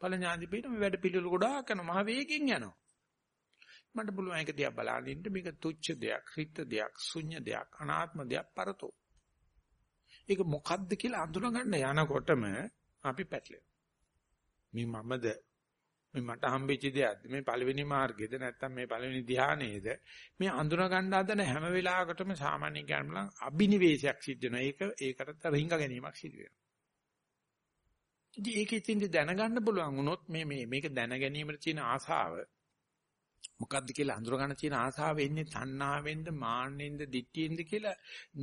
ඵල ඥානෙ පිට මේ වැඩපිළිවෙල ගොඩාක් යනවා මහ වේගෙන් යනවා. මට පුළුවන් ඒක දිහා බලන්න ඉන්න. මේක තුච්ච දෙයක්, හිත දෙයක්, ශුන්‍ය දෙයක්, අනාත්ම දෙයක් පරතෝ. ඒක මොකද්ද කියලා අඳුනගන්න යනකොටම අපි පැටලෙනවා. මේ මමද මේ මට හම්බෙච්ච දෙයක්ද? මේ පළවෙනි මාර්ගයේද? නැත්නම් මේ පළවෙනි ධානයේද මේ අඳුන ගන්න හදන හැම වෙලාවකටම සාමාන්‍ය කියනවා අබිනිවේෂයක් සිද්ධ වෙනවා. ඒක ඒකට රිංග ගැනීමක් සිදු වෙනවා. ඉතින් ඒක ඉතින් දැනගන්න පුළුවන් වුණොත් මේ මේ මේක දැන ගැනීමට තියෙන ආසාව මොකද්ද කියලා අඳුර ගන්න තියෙන ආසාව එන්නේ තණ්හාවෙන්ද මාන්නෙන්ද දිට්ඨියෙන්ද කියලා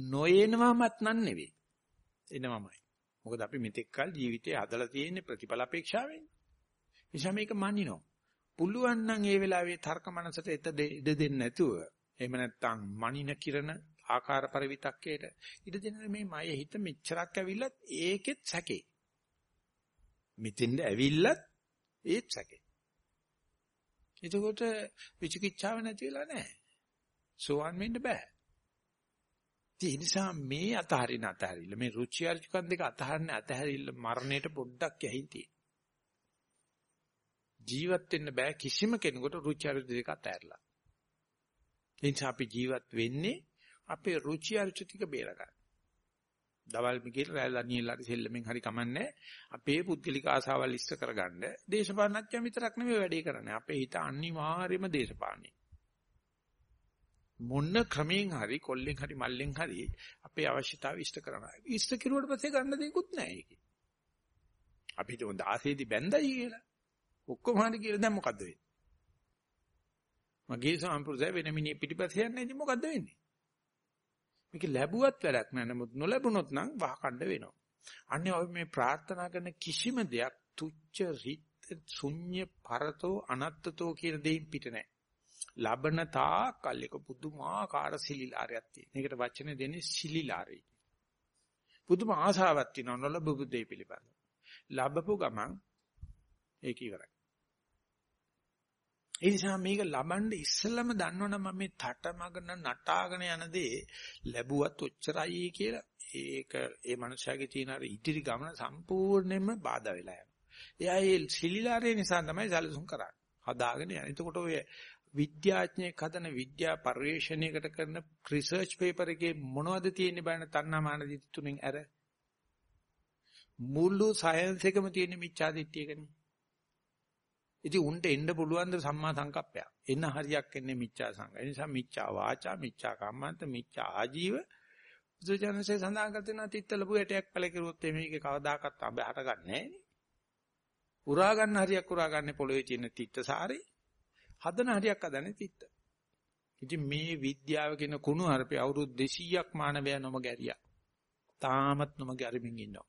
නොයනවමත් නන් නෙවෙයි. එනවමයි. මොකද අපි මෙතෙක් කල ජීවිතේ හදලා තියෙන ප්‍රතිඵල අපේක්ෂාවෙන්. එනිසා මේක මනිනෝ. පුළුවන් නම් ඒ වෙලාවේ තර්ක මනසට එත ඉඩ දෙන්නේ නැතුව එහෙම නැත්නම් මනින කිරණ ආකාර පරිවිතක්කේට ඉඩ දෙන මේ මය හිත මෙච්චරක් ඇවිල්ලත් ඒකෙත් සැකේ. මෙතෙන්ද ඇවිල්ලත් ඒත් සැකේ. එතකොට විචිකිච්ඡාව නැති වෙලා නැහැ. සෝවන් වෙන්න බෑ. ඒ නිසා මේ අතහරින අතහැරිල්ල මේ රුචි අරුචිකන් දෙක අතහරින අතහැරිල්ල මරණයට පොඩ්ඩක් යහිතියි. ජීවත් වෙන්න බෑ කිසිම කෙනෙකුට රුචි අරුචි දෙක අතහැරලා. ඒ නිසා අපි ජීවත් වෙන්නේ අපේ රුචි අරුචි ටික බේරගන්න. දවල් මිගිල් රැල් අනියලාට සෙල්ලමින් හරි කමන්නේ. අපේ පුද්ගලික ආසාවල් ඉෂ්ට කරගන්න. දේශපාලනඥයන් විතරක් නෙවෙයි වැඩේ කරන්නේ. අපේ හිත අනිවාර්යයෙන්ම දේශපාලනේ. මොන්න ක්‍රමයෙන් හරි කොල්ලෙන් හරි මල්ලෙන් හරි අපේ අවශ්‍යතාවය ඉෂ්ට කරනවා ඉෂ්ට කිරුවට පස්සේ ගන්න දෙයක්වත් නැහැ ඒකේ. අපි හිතමු 16 දී බැඳයි කියලා. ඔක්කොම හරි කියලා දැන් මොකද්ද වෙන්නේ? මගේ සම්පූර්ණ වෙන මිනිහ පිටිපස්සේ යන්නේ ඉතින් මොකද්ද වෙන්නේ? මේක ලැබුවත් වැඩක් නෑ. නමුත් නොලැබුණොත් නම් වහකණ්ඩ වෙනවා. අන්නේ අපි මේ ප්‍රාර්ථනා කරන කිසිම දෙයක් තුච්ච රිත් ශුන්‍ය පරතෝ අනත්තතෝ කියන දෙයින් පිට නෑ. ලබන තාකල් එක පුදුමාකාර සිලිලාරයක් තියෙන. මේකට වචනේ දෙන්නේ සිලිලාරයි. පුදුම ආසාවක් තියෙනවා නොලබපු දෙය පිළිබඳව. ලැබපු ගමන් ඒක ඉවරයි. ඒ නිසා මේක ලබන්න ඉස්සෙල්ලම දන්නවනම් මම මේ තටමගන නටාගෙන යන දේ ලැබුවත් ඔච්චරයි කියලා ඒක ඒ මනුස්සයාගේ තියෙන අර ඉදිරි ගමන සම්පූර්ණයෙන්ම බාධා වෙලා යනවා. එයා ඒ සිලිලාරේ නිසා තමයි සැලසුම් කරන්නේ. හදාගෙන යන. එතකොට ඔය විද්‍යාඥයෙක් හදන විද්‍යා පරිශ්‍රණයකට කරන රිසර්ච් පේපර් එකේ මොනවද තියෙන්නේ බලන්න තණ්හා මාන දිට්ඨි තුනෙන් අර මුළු සයන්ස් එකම තියෙන මිච්ඡා දිට්ඨියකනේ. ඉතින් උන්ට එන්න පුළුවන් ද සම්මා සංකප්පයක්. එන්න හරියක් එන්නේ මිච්ඡා සංකප්ප. ඒ නිසා මිච්ඡා වාචා, මිච්ඡා කම්මන්ත, මිච්ඡා ආජීව බුදුජානසේ සඳහන් කර තියෙනවා තිත්තලපු ඇටයක් පැල කෙරුවොත් මේකේ කවදාකවත් අඹ හටගන්නේ නැහැ නේ. උරා ගන්න හරියක් උරා ගන්න පොළවේ තියෙන තිත්ත සාරේ හදන හරියක් හදන්නේ තිත්ත. ඉතින් මේ විද්‍යාව කියන කුණු හරපේ අවුරුදු 200ක් මානවයා නොම ගැරියා. තාමත් නොම ගැරිමින් ඉන්නවා.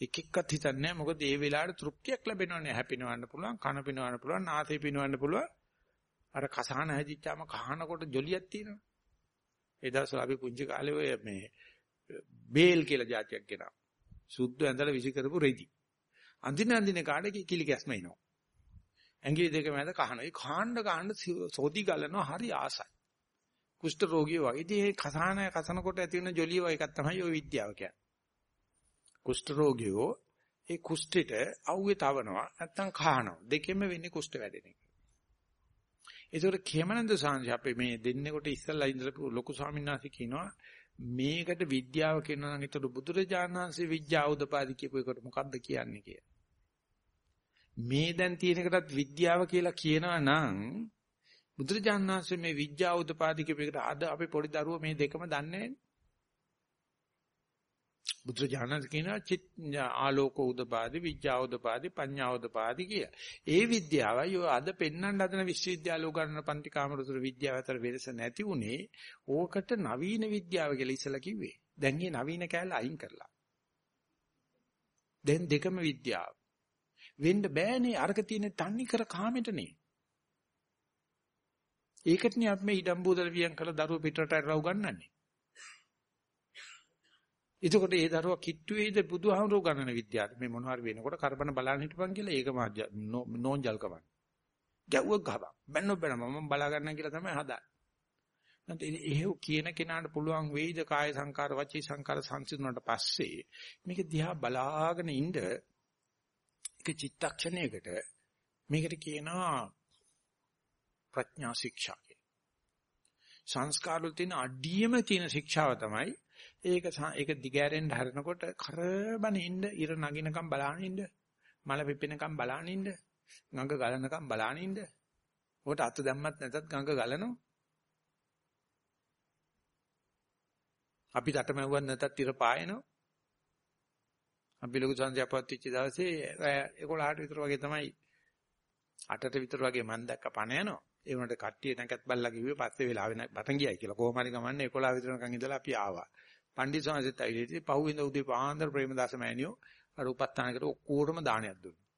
එක එක්කත් හිතන්නේ මොකද ඒ වෙලාවට තෘප්තියක් ලැබෙනවනේ. හැපිනවන්න පුළුවන් කන පිනවන්න පුළුවන් නාසය පිනවන්න පුළුවන්. අර කසාන හැදිච්චාම කහනකොට ජොලියක් තියෙනවා. ඒ දවස්වල අපි පුංචි කාලේ ඔය මේ බේල් කියලා જાතියක් ගෙනා සුද්ධ ඇඳලා විසි කරපු රෙදි. අඳින අඳින කාඩේ කිලි කැස්ම එනවා. ඇඟිලි දෙක මැද කහන ඒ කාණ්ඩ කාණ්ඩ සෝදි ගලනවා. හරි ආසයි. කුෂ්ඨ රෝගියෝ වගේ. ඉතින් මේ කසාන කසනකොට ඇති වෙන ජොලිය වගේ එකක් තමයි ඔය විද්‍යාව කියන්නේ. කුෂ්ඨ රෝගියෝ ඒ කුෂ්ඨෙට අවුවේ තවනවා නැත්තම් කහනවා දෙකෙන්ම වෙන්නේ කුෂ්ඨ වැඩෙන එක. ඒතකොට කේමනන්ද සාංශ අපේ මේ දෙන්නෙකුට ඉස්සල්ලා ඉඳලා ලොකු ස්වාමීන් වහන්සේ කියනවා මේකට විද්‍යාව කියනවා නම් ඒතර බුදුරජාණන් වහන්සේ විද්‍යාව උදපාදි කියපු එකට මොකද්ද කියන්නේ කිය. මේ දැන් තියෙන එකටත් විද්‍යාව කියලා කියනවා නම් බුදුරජාණන් වහන්සේ මේ විද්‍යාව උදපාදි කියපු එකට අද අපේ පොඩි දරුවෝ මේ දෙකම දන්නේ නැහැ. බුදුරජාණන් කියනවා චිත් ආලෝක උදපාදි විඥා උදපාදි පඤ්ඤා උදපාදි කිය. ඒ විද්‍යාවයි ඔය අද පෙන්වන්න හදන විශ්වවිද්‍යාල උගන්වන පන්ති කාමරතුර විද්‍යාව අතර වෙනස නැති උනේ ඕකට නවීන විද්‍යාව කියලා ඉස්සලා කිව්වේ. දැන් මේ නවීන කැලේ අයින් කරලා. දැන් දෙකම විද්‍යාව. වෙන්න බෑනේ අරක තියෙන තන්නේ කර කාමෙටනේ. ඒකටනේ අපි මේ ඉඩම් බූදල වියන් කළ දරුවෝ පිටරට රව් ගන්නන්නේ. එතකොට ඒ දරුවා කිට්ටු වේද බුදුහාමුදුරුවෝ ගණන විද්‍යාවට මේ මොනවා හරි වෙනකොට කරබන බලන්න හිටපන් කියලා ඒක නෝන්ජල්කමක්. ගැව්වක් ගහපන්. බැන්නො බැනම මම බලා ගන්න කියලා තමයි හදාන්නේ. නැත්නම් එහෙව් කියන කෙනාට පුළුවන් වෙයිද කාය සංකාර වචී සංකාර සංසිඳුණාට පස්සේ මේක දිහා බලාගෙන ඉඳ එක චිත්තක්ෂණයකට මේකට කියනවා ප්‍රඥා ශික්ෂා සංස්කාර වල තියෙන අඩියම තියෙන ශික්ෂාව තමයි ඒක ඒක දිගෑරෙන්න හරනකොට කරබන ඉන්න ඉර නගිනකම් බලාගෙන ඉන්න මල පිපෙනකම් බලාගෙන ඉන්න ගඟ ගලනකම් බලාගෙන ඉන්න. උකට අත දැම්මත් නැතත් ගඟ ගලනවා. අපි රටමැව්වත් නැතත් ඉර පායනවා. අපි ලොකු සංසයපත් වෙච්ච දවසේ 11ට විතර වගේ තමයි 8ට විතර වගේ මම දැක්ක පණ යනවා. ඒ වුණාට කට්ටිය නැකත් බල්ලා කිව්වේ පස්සේ වෙලාවෙ බතන් ගියයි කියලා. කොහොම හරි ගමන්නේ 11 විතරනකන් ඉඳලා අපි ආවා. පණ්ඩිත සමාජෙත් ඇවිල්ලා ඉතින් පහුවෙන්ද උදේ පාන්දර ප්‍රේමදාස මෑණියෝ අර උපස්ථානකට ඔක්කොටම දානයක් දුන්නා.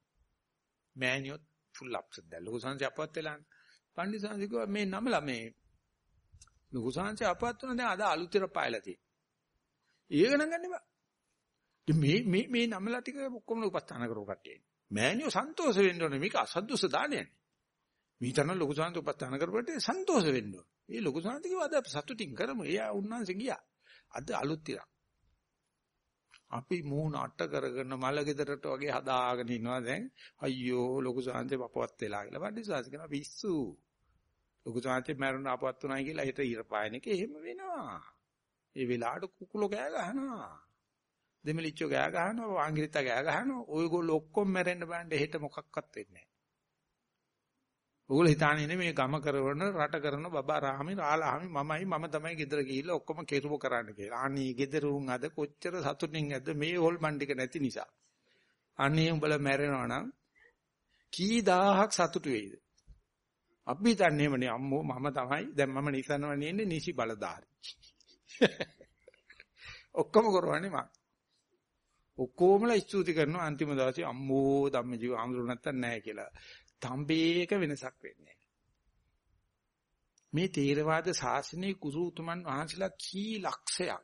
මෑණියෝ ෆුල් අප්සෙට් දැන් ලොකු සංසය අපවත් වෙලානේ. පණ්ඩිත සංසය කිව්වා මේ නමලා මේ ලොකු සංසය අපවත් වුණා දැන් අද අලුතෙන් පායලා තියෙන්නේ. ඒක නම් ගන්න බෑ. මේ මේ මේ නමලා ටික ඔක්කොම උපස්ථාන කරව කට්ටිය. මෑණියෝ සන්තෝෂ වෙන්න ඕනේ මේක අසද්දුස දානයනේ. මීතන ලොකු සංසය උපස්ථාන කරපුවට සන්තෝෂ වෙන්න ඕනේ. මේ ලොකු සංසය කිව්වා අද සතුටින් කරමු. එයා උන්වහන්සේ ගියා. අද අලුත් ටිකක්. අපි මූණ අට කරගෙන මල ගෙදරට වගේ හදාගෙන ඉනවා දැන්. අයියෝ ලොකු සාන්තේ පපවත් වෙලා කියලා. වඩි සාස් කරන පිස්සු ලොකු සාන්තේ මරණ අපවත් උනායි කියලා හිත ඉර පායන එක එහෙම වෙනවා. ඒ වෙලාවට කුකුලෝ ගෑ ගහනවා. දෙමලිච්චෝ ගෑ ගහනවා වාංගිරිතා ගෑ ගහනවා. ඔයගොල්ලෝ ඔක්කොම මැරෙන්න බෑන්ඩ හෙට මොකක්වත් වෙන්නේ ඕගොල්ලෝ හිතානේ ඉන්නේ මේ ගම කරවන රට කරන බබා රාමි රාලාමි මමයි මම තමයි ගෙදර ගිහිල්ලා ඔක්කොම කෙරුව කරන්න කියලා. අනේ ගෙදර උන් අද කොච්චර සතුටින් ඇද්ද මේ හොල් මණ්ඩික නැති නිසා. අනේ උඹලා මැරෙනවා නම් කී දහහක් සතුටු වෙයිද? අපි හිතන්නේ එමනේ අම්මෝ මම තමයි දැන් මම නිසනවනේ ඉන්නේ නිසි බලදාරි. (laughs) ඔක්කොම කරවන්නේ මම. ඔක්කොමලා ස්තුති කරනවා අන්තිම දවසේ අම්මෝ ධම්මජීව ආමතුරු නැත්තන් නැහැ කියලා. තඹේක වෙනසක් වෙන්නේ මේ තේරවාද ශාසනයේ කුරු උතුමන් වහන්සේලා කී ලක්ෂයක්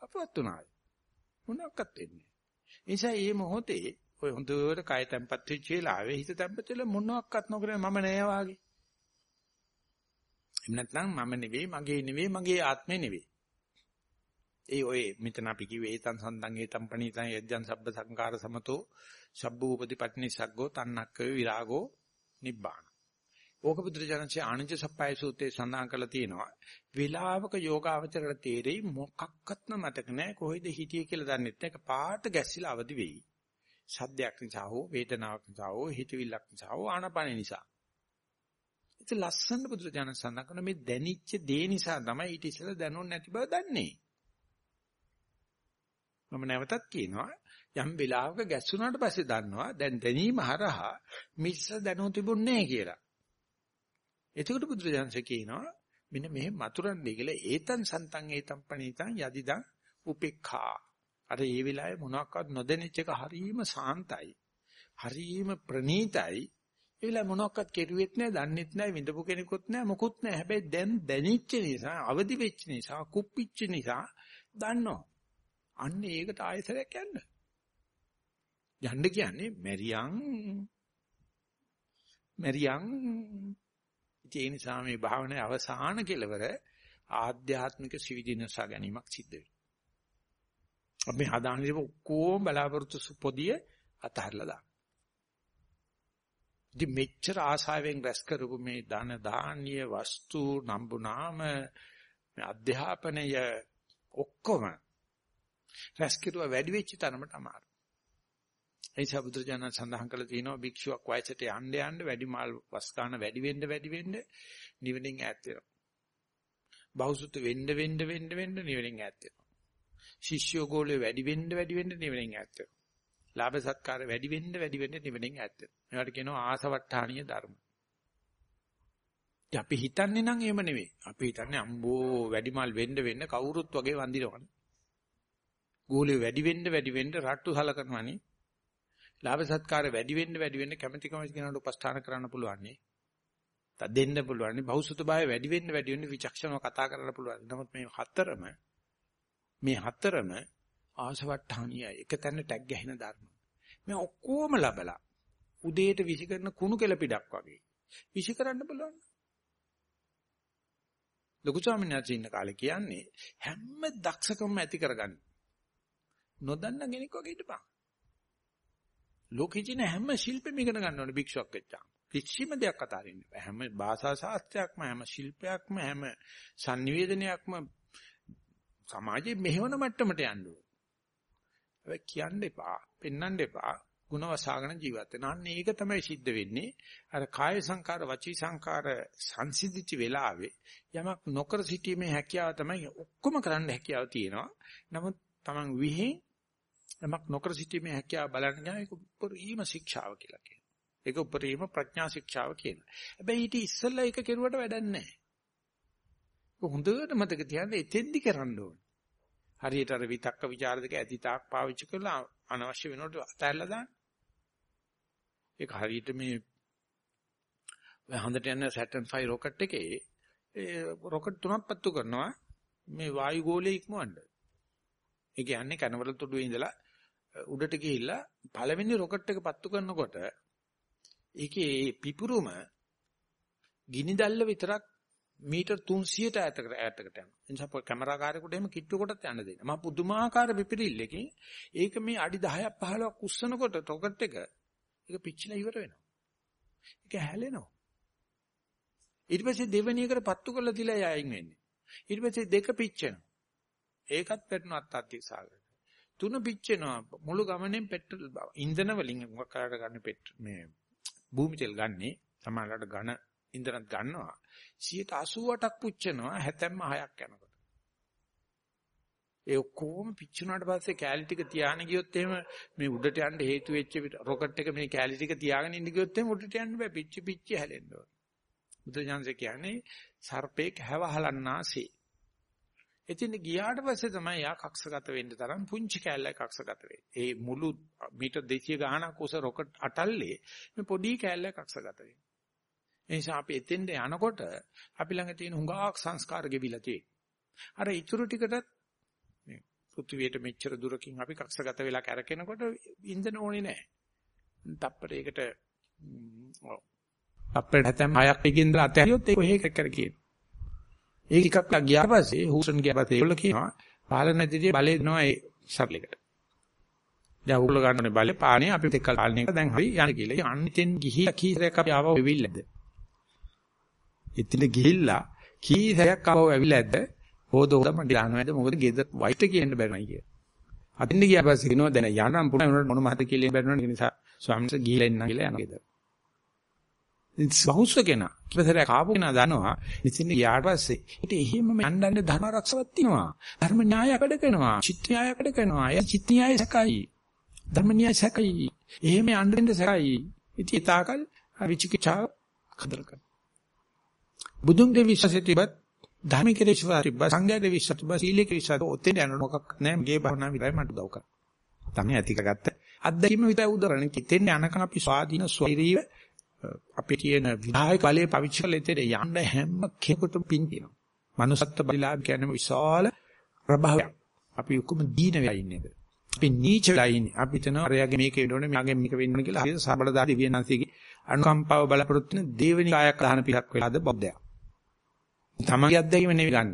අපවත් උනායි මොනක්වත් වෙන්නේ නිසා මේ මොහොතේ ඔය හොඳට කය තැම්පත් වෙච්ච වෙලාවේ හිත තැම්පත් වෙලා මොනක්වත් නොකර මම නෑ වාගේ. එහෙම නැත්නම් මම නෙවෙයි මගේ නෙවෙයි මගේ ආත්මේ නෙවෙයි. ඒ ඔය මෙතන අපි කිව්වේ ඒතන් සම්දන් ඒතන් පණීතන් යජ්ජන් සබ්බ සංකාර සමතෝ සබ්බූපති පට්නිසග්ගෝ තන්නක්ක විරාගෝ නිබ්බාන. ඕක බුදුරජාණන්සේ ආනන්ද සප්පයි සූත්‍රයේ සඳහන් කරලා තියෙනවා. වේලාවක යෝගාවචරයට තේරෙයි මොකක්වත්ම මතක නැහැ කොහෙද හිටියේ කියලා දන්නෙත් නැහැ. පාට ගැස්සිලා අවදි වෙයි. සද්දයක් නිසා හෝ වේදනාවක් නිසා හෝ හිතවිල්ලක් නිසා හෝ ආනපන නිසා. ඉතින් ලස්සන බුදුරජාණන් සඳහන් කරන මේ දැනිච්ච දේ නිසා තමයි ඊට ඉස්සෙල්ලා දැනුන්නේ නැති බව දන්නේ. මම නැවතත් කියනවා යම් වෙලාවක ගැස්සුණාට පස්සේ දන්නවා දැන් දැනීම හරහා මිස්ස දැනුම් තිබුණේ කියලා. එතකොට බුදුරජාණන්සේ කියනවා මෙන්න මෙහෙ මතුරන්නේ කියලා ඒතන් සන්තං ඒතම් පණීතං යදිදං උපේක්ඛා. අර ඒ වෙලාවේ මොනවාක්වත් නොදැනෙච්ච එක හරීම සාන්තයි. හරීම ප්‍රණීතයි. ඒ වෙලාවේ මොනවාක්වත් කෙරුවෙත් නැහැ, දන්නෙත් නැහැ, විඳපු කෙනෙකුත් නැහැ, මොකුත් නැහැ. හැබැයි දැන් දැනෙච්ච නිසා, අවදි වෙච්ච නිසා, කුප්පිච්ච නිසා දන්නවා. අන්න ඒකට ආයතරයක් යන්න. යන්න කියන්නේ මෙරියන් මෙරියන් ඒ නිසා මේ භාවනාවේ අවසාන කෙලවර ආධ්‍යාත්මික සිවිදිනසා ගැනීමක් සිද්ධ වෙනවා. අපි හදාන්නේ ඔක්කොම බලාපොරොත්තු පොදිය අතහැරලා දාන්න. ඉතින් මෙච්චර ආසාවෙන් රැස් කරපු මේ ධන ධාන්‍ය වස්තු නම්බුනාම මේ අධ්‍යාපනය ඔක්කොම රැස් කිරුවා වැඩි වෙච්ච තරමට අමාරු. ඒ සබුදුරජාණන් සඳහන් කළ තියෙනවා භික්ෂුවක් වයසට යන්න යන්න වැඩි මාල් වස් ගන්න වැඩි වෙන්න වැඩි වෙන්න නිවනින් ඈත් වෙනවා. බහුසුත වෙන්න වෙන්න වෙන්න වෙන්න නිවනින් ඈත් වෙනවා. ශිෂ්‍යෝ ගෝලේ වැඩි වෙන්න වැඩි වෙන්න නිවනින් ඈත් වෙනවා. ලාභ සත්කාර වැඩි වෙන්න වැඩි වෙන්න නිවනින් ඈත් වෙනවා. ඒවට කියනවා ආසවට්ටාණීය ධර්ම. අපි හිතන්නේ නම් එහෙම නෙවෙයි. අපි හිතන්නේ අම්බෝ වැඩිමල් වෙන්න වෙන්න කවුරුත් වගේ වඳිනවනේ. ගෝලේ වැඩි වෙන්න වැඩි වෙන්න රට්ටු සලකනවනේ. ලාභ සත්කාර වැඩි වෙන්න වැඩි වෙන්න කැමැති කැමැති කෙනාට උපස්ථාන කරන්න පුළුවන් නේ. දෙන්න පුළුවන් නේ. බහුසුත භාවය වැඩි වෙන්න වැඩි වෙන්න විචක්ෂණව කතා කරන්න පුළුවන්. නමුත් මේ හතරම මේ හතරම ආසවට්ටානියයි. එක තැන ටැග් ගැහෙන ධර්ම. මේ ඔක්කොම ලබලා උදේට විසි කරන කුණු කෙල පිටක් වගේ. විසි කරන්න බලන්න. ලොකු ස්වාමීන් වහන්සේ ඉන්න කාලේ කියන්නේ හැම දක්ෂකම ඇති කරගන්න. නොදන්න කෙනෙක් වගේ හිටපන්. ලෝකෙදින හැම ශිල්පෙම ඉගෙන ගන්න ඕනේ භික්ෂුවක් වෙච්චාම. කිසිම දෙයක් අතාරින්න බෑ. හැම භාෂා ශාස්ත්‍රයක්ම හැම ශිල්පයක්ම හැම sannivedanayakම සමාජයේ මෙහෙවන මට්ටමට යන්න ඕනේ. හැබැයි කියන්න එපා, පෙන්වන්න එපා. ಗುಣ වසාගෙන ජීවත් වෙන. අන්න ඒක තමයි සිද්ධ වෙන්නේ. අර කාය සංකාර, වචී සංකාර සංසිඳිච්ච වෙලාවේ යමක් නොකර සිටීමේ හැකියාව තමයි ඔක්කොම කරන්න හැකියාව තියෙනවා. නමුත් Taman විහිං යමක් නොකර සිටීමේ හැකියාව බලන්න ගියාම ඒක උපරිම ශික්ෂාව කියලා කියනවා. ඒක උපරිම ප්‍රඥා ශික්ෂාව කියනවා. හැබැයි ඊට ඉස්සෙල්ලා ඒක කෙරුවට වැඩක් නැහැ. හොඳට මතක තියාගන්න එතෙන්දි කරන්න ඕනේ. හරියට අර විතක්ක ਵਿਚාර දෙක ඇති තාක් පාවිච්චි කරලා අනවශ්‍ය වෙනකොට අතහැරලා දාන්න. ඒක හරියට මේ හඳට යන Saturn 5 රොකට් එකේ ඒ රොකට් තුනක් පත්තු කරනවා මේ වායු ගෝලයේ ඉක්මවන්න. ඒ කියන්නේ කනවල තුඩුවේ ඉඳලා උඩට ගිහිල්ලා පළවෙනි රොකට් එක පත්තු කරනකොට ඒකේ පිපුරුම ගිනි දැල්ල විතරක් මීටර් 300ට ඈතකට ඈතකට යනවා. ඒ නිසා කැමරාකාරයෙකුට එහෙම කිට්ටු කොටත් යන්න දෙන්න. මම පුදුමාකාර පිපිරිල්ලකින් ඒක මේ අඩි 10ක් 15ක් උස්සනකොට රොකට් එක ඒක පිච්චිලා ඉවර වෙනවා. ඒක හැලෙනවා. ඊට පස්සේ දෙවෙනි එකට පත්තු කරලා තියලා යයින් වෙන්නේ. ඊට පස්සේ දෙක පිච්චෙනවා. ඒකත් වැටෙනවා අත්අත්ති සාගරයට. තුන පිච්චෙනවා. මුළු ගමනෙන් පෙට්‍රල් ඉන්ධන වලින් මොකක් කරලා ගන්න පෙට්‍රල් මේ භූමි තෙල් ගන්නේ සමහරකට ඝන ඉන්ධනත් ගන්නවා. 188ක් පුච්චනවා හැතැම්ම 6ක් යනකොට. ඒ ඔක්කොම පිච්චුනාට පස්සේ කැලි ටික තියාගෙන ගියොත් එහෙම මේ උඩට යන්න හේතු වෙච්ච රොකට් එක මේ කැලි ටික තියාගෙන ඉන්න ගියොත් එහෙම උඩට යන්න බෑ. පිච්චි පිච්චි හැලෙන්න ඕන. බුදුජානක කියන්නේ සර්පේක හැවහලන්නාසේ එතින් ගියාට පස්සේ තමයි යා කක්ෂගත වෙන්න තරම් පුංචි කෑල්ලක් කක්ෂගත වෙන්නේ. ඒ මුළු මීටර් 200 ගාණක් උස රොකට් අටල්ලේ මේ පොඩි කෑල්ලක් කක්ෂගත වෙන්නේ. ඒ නිසා අපි එතෙන්ට යනකොට අපි ළඟ තියෙන හුඟක් සංස්කාර ගෙවිලා තියෙන්නේ. අර ඉතුරු ටිකටත් මේ පෘථිවියට මෙච්චර දුරකින් අපි කක්ෂගත වෙලා කරකිනකොට ඉන්ධන ඕනේ නැහැ. තප්පරයකට ඔව්. අපේ හැතැම් හයක් එකකින් දාලා අතහැරියොත් ඒක කොහේ කර කියන. ඒක එකක් ගියාට පස්සේ හූසන් ගියා පස්සේ ඒගොල්ලෝ කියනවා පාලන නැතිදී බලය දෙනවා ඒ සර්ලෙකට. දැන් උගල ගන්නනේ බලේ පානේ අපි දෙකල් පාලනය කරලා දැන් හරි යන්න කියලා. අන්තිෙන් ගිහිලා කීසරයක් අපි ආවව වෙවිල්ලද? ඉතින් ගිහිල්ලා කීසරයක් ආවව ඇවිල්ලා ඇද්ද? හොද හොදම ඩානවද මොකද ගෙදර වයිට් කියන්න බැරණයි කිය. අතින් ගියා පස්සේ කියනවා දැන් යන්නම් පුණා මොන මොන මහත කියලා බැරණා ඒ නිසා ස්වාමීන් වහන්සේ ගිහිලා එන්න කියලා යනවා ගෙදර. බහුස්ව කෙනා කිපතරයක් ආපු කෙනා දන්නවා ඉතින් යාට පස්සේ ඊට එහෙමම යන්නන්නේ ධර්ම ආරක්ෂාවක් තියෙනවා ධර්ම න්‍යාය කඩ කරනවා චිත්ත න්‍යාය කඩ කරනවා එය චිත්ත න්‍යාය සකයි ධර්ම න්‍යාය සකයි එහෙම යන්න සකයි ඉතින් තාකල් විචිකිච්ඡාව කදර කර බුදුන් දෙවි විශ්වාසය තිබත් ධර්මික විශ්වාසය තිබ්බ සංඝයාගේ විශ්වාසය තිබ්බ සීලේ විශ්වාසය ඔතෙන් යන මොකක් නැහැ මගේ භවනා විතරයි මට උදව් කරන්නේ තමයි ඇතිකගත්ත අත්දැකීම විතරයි උදව් කරන්නේ ඉතින් යනකම් අපි ස්වාධීන ස්වෛරීව අපේ තියෙන විධායක බලයේ පවිච්ච කළ එතේ යන්න හැම කෙනෙකුටම පින් තියෙනවා. manussත්ත්ව බලිලාභ කියන්නේ විශාල ප්‍රභාවයක්. අපි ඔක්කොම දීන වෙලා ඉන්නේ. අපි නීච වෙලා ඉන්නේ. අපි හිතනවා අරයාගේ මේක වෙන්න ඕනේ, මගේ මේක වෙන්න ඕනේ කියලා හරියට සබලදා දිව්‍යනාථිගේ අනුකම්පාව බලාපොරොත්තු වෙන දේවනි කායක් දාන පිටක් වෙලාද බොද්දයක්. තමගේ අත්දැකීම නෙවෙයි ගන්න.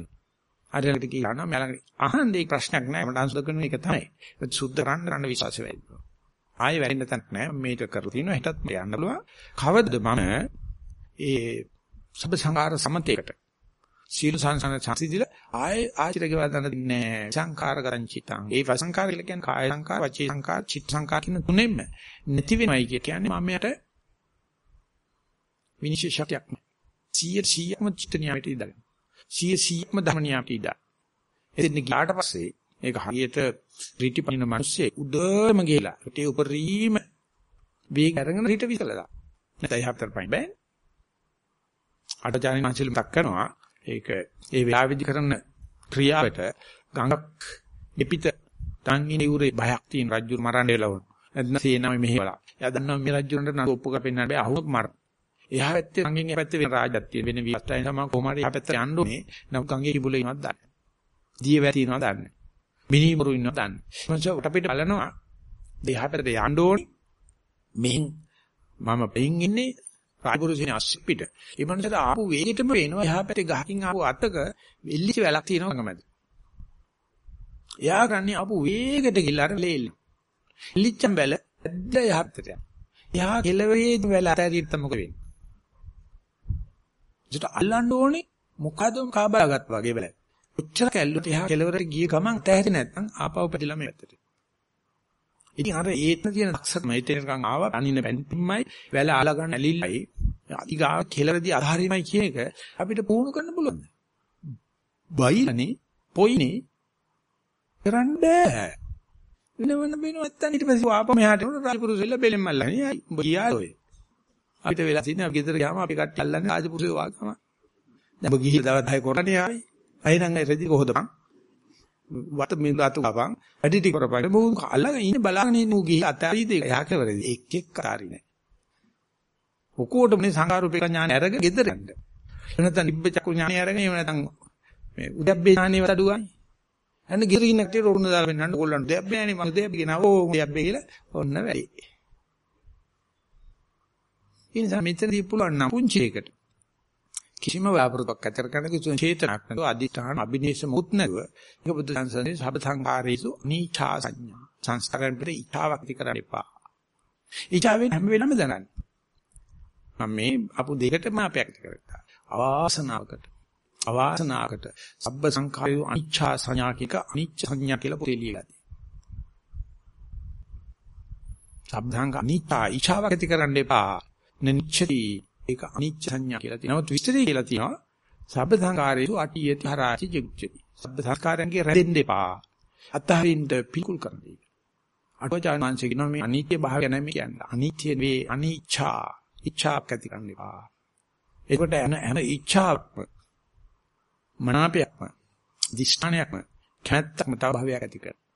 අරයට කියනවා මම ළඟ අහන්නේ ප්‍රශ්නයක් නෑ මට අන්සර් කරන එක තමයි. ඒක සුද්ධ කරන්න කරන්න විශ්වාසය වැඩි. ආයෙ වැරෙන්න තැනක් නැහැ. මේක කරලා තිනවා හෙටත් මට යන්න පුළුවන්. කවදද මම ඒ සබ සංකාර සමතේකට සීල සංසන සංසිදිල ආයෙ ආචිරක වදන්න දෙන්නේ සංකාර කරංචිතං. ඒ වසංකාර කියලා කියන්නේ කාය සංකාර, වචී සංකාර, චිත්ත සංකාර කියන තුනෙන්ම නැති වෙනවයි කියන්නේ මම යට විනිශ්චය ශක්තියක් නැහැ. 100 100ක්ම චිත්ත නියමයට ඉඳගෙන. 100 100ක්ම ධර්ම නියමයට ඉඳලා. එතෙන් ගියාට පස්සේ ඒක හරියට රීටි පනින මිනිස්සේ උඩම ගිහලා රීටි උපරිම වේග අරගෙන රීට විසලලා. නැත්නම් එහාට පයින් බෑ. අටජානි මංසල මතක් කරනවා ඒක ඒ වෙලාවෙදි කරන ක්‍රියාවට ගඟක් දෙපිට තංගින ඉවුරේ බයක් තියෙන රජු මරන්න වෙලා වුණා. නැත්නම් සේනාව මෙහෙවලා. එයා දන්නවා මේ රජුන්ට නඩු ඔප්පු කරපෙන්නන්න බෑ අහුනක් මරන. එහා පැත්තේ ගඟෙන් එහා පැත්තේ වෙන රාජ්‍යයක් තියෙන වෙන විස්තරයන් තමයි කොහොම හරි එහා පැත්තට යන්න ඕනේ. නම් ගඟේ කිඹුලේ ඉනවත් දන්නේ. දිය වැටිනවා දන්නේ. මිනිමරු ඉන්නවා දන්නේ. මංස අපිට බලනවා දෙහා පැත්තට යන්න ඕනේ. මෙහෙන් මම පෙයින් ඉන්නේ රාජපුරුෂයනේ අස්පිට. ඒ මනසට ආපු වේගෙටම වෙනවා එහා පැත්තේ ගහකින් ආපු අතක එල්ලිච්ච වැලක් තියෙනවා ගඟමැද. එයා කරන්නේ ආපු වේගෙට ගිහලා අර ලේලි. එල්ලිච්චම් වැල ඇද්ද එහා පැත්තට යනවා. එහා කෙලවරේ වැල අතරියට මොකද වෙන්නේ? ඒකට අල්ලන්න ඕනේ මොකද කාබාගත් වගේ වැල. ඔච්චර කැල්ලුට එහා කෙලවරට ගිය ගමන් තැහැරි නැත්නම් ආපහු පැටිලා මේ පැත්තට. ඉතින් අර ඒත්න තියෙන දක්ෂකම ඒතේනකන් ආවා අනින පැන්තිම්මයි වැල ආලා ගන්න ඇලිල්ලයි අධිගා කෙලවරදී අහරිමයි කියන එක අපිට පුහුණු කරන්න පුළුවන්. බයිලානේ පොයිනේ කරන්න බෑ. වෙනවන වෙනව නැත්තම් ඊට පස්සේ ආපහු මෙහාට එන රාජපුරුෂෙල්ල බෙලෙන් මල්ලන්නේ. අයි උඹ ගියා ඔය. අපිට වෙලා තියෙන අපි ගෙදර ගියාම අපි කට්ටිය අල්ලන්නේ රාජපුරුෂයෝ වාගම. දැන් ඔබ ගිහිල්ලා දවස් 10 කරන්නේ ආයි. අයිනං ඒ රෙදි කොහොද බං? වට මේ ලාතු ගපන්. වැඩි ටික කරපන්. මොකද අල්ලගෙන ඉන්නේ බලාගෙන ඉන්නේ ඌ ගිහින් අතාරිද එයා කෙවරේ. එක් එක් කාරි නෑ. ඔකෝටම මේ සංඝාරූපේක ඥාන අරගෙන ගෙදර යන්න. එනතන නිබ්බ චක්කු ඥානය අරගෙන එහෙම නැත්නම් මේ උද්‍යප්පේ ඥානෙ වඩුවයි. අන්න ගෙදර ඉන්න කටේ රෝරුණ දාලා වෙන්නන්න ඕගොල්ලන්ට දෙයක් බෑනේ මම දෙයක් කියනවා. ඕ දෙයක් බෑ කියලා ඔන්න වැඩි. ඉතින් මෙතනදී පුළුවන් නම් පුංචි එකට කිසිම ව්‍යාපෘතක් ඇතර කරන කිසිම චේතනක් නැතුව අදිඨාන අභිනේෂ මුත් නැතුව ඒක බුද්ධ සංසනේ සබ සංඛාරේසු නීචා සංඥා. සංස්කාරයන් පිට ඊචාවක් ති කරන්න එපා. ඊචාවෙන් හැම වෙලාවෙම දැනන්න මම මේ අපු දෙකටම අපයක් කරගත්තා. අවාසනාවකට අවාසනාවකට සබ්බ සංඛාරය අනිච්චා සංඥා කික අනිච්ච සංඥා කියලා පොතේ ලියලා තියෙනවා. සබ්ධංග අනිච්චා ඊචාවක් ඇති කරන්න එපා. නිච්චති. ඒක අනිච්ච සංඥා කියලා තියෙනවා. විස්තරය කියලා තියෙනවා. සබ්බ සංකාරේසු අටියති හරාචි ජුච්චති. සබ්බ සංකාරයන්ගේ රැඳෙන්න එපා. අතහරින්න පිකුල් කරන්නේ. අටවචාන් වංශේ කියනවා මේ අනිත්‍ය භාවය නැම කියන්නේ. අනිත්‍ය වේ අනිච්ඡා. ඉච්ඡාක් ඇති කරන්න එපා. ඒකට එන හැම ඉච්ඡාවක්ම මනාපයක්ම දිෂ්ඨානයක්ම කැත්තක්ම තව භාවයක් ඇති කරනවා.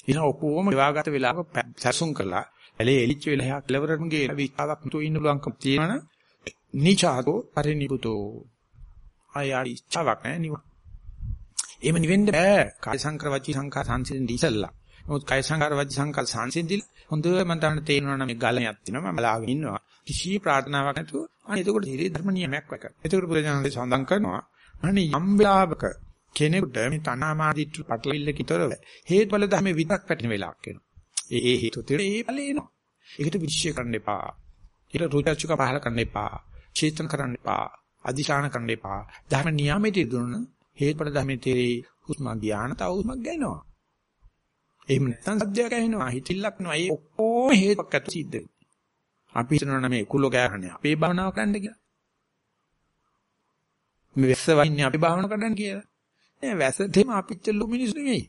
ඉතින් ඔක්කොම විවාගත වෙලාවක සැසුම් කළා ඇලේ එලිච්ච වෙලා එහා කෙලවරටම ගිහලා විස්තාවක් නතු ඉන්න පුළුවන්කම තියෙනවනම් නිචාතෝ පරිනිබුතෝ ආය ඉච්ඡාවක් නැහැ නිව. එහෙම නිවෙන්න බෑ. කාය සංකර වචී සංකා සංසිඳින්න ඉසල්ලා. නමුත් කාය සංකාර වචී සංකල් සංසිඳිලා හොඳ මම තවන්න තේරෙනවා නම් මේ ගලණයක් තියෙනවා මම බලාගෙන ඉන්නවා. කිසි ප්‍රාර්ථනාවක් නැතුව අනේ එතකොට ඉරි ධර්ම නියමයක් වැක. එතකොට බුදුජානක සඳහන් කරනවා අනේ යම් වෙලාවක කෙනෙකුට මේ තණ්හාමාදිත්‍ය පටලවිල්ල කිතරව හේතුඵල ධර්ම විතරක් පැටෙන වෙලාවක් එනවා. ඒ ඒ හේතු තියෙන ඒ ඵලේ එනවා. ඒකට විශ්ය කරන්න එපා. ඒක රුචිචුක පහල කරන්න එපා. චේතන කරන්න එපා. අදිශාන කරන්න එපා. ධර්ම නියාමයේ දුන්න හේතුඵල ධර්මයේ තේරි හුස්ම ධානය තව හුස්මක් ගන්නවා. එහෙම නැත්නම් සද්දයක් ඇහෙනවා හිතිල්ලක් නෝ ඒ ඔක්කොම හේතුවක් ඇතු සිද්ධ වෙන්නේ. අපි හිතනවා මේ කුල ගෑරන්නේ අපේ භාවනාව කරන්න කියලා. මේ වැස්ස වයින්නේ අපි භාවනාව කරන්න කියලා. නෑ වැස්ස තේම අපිච්ච ලු මිනිස්සු නෙමෙයි.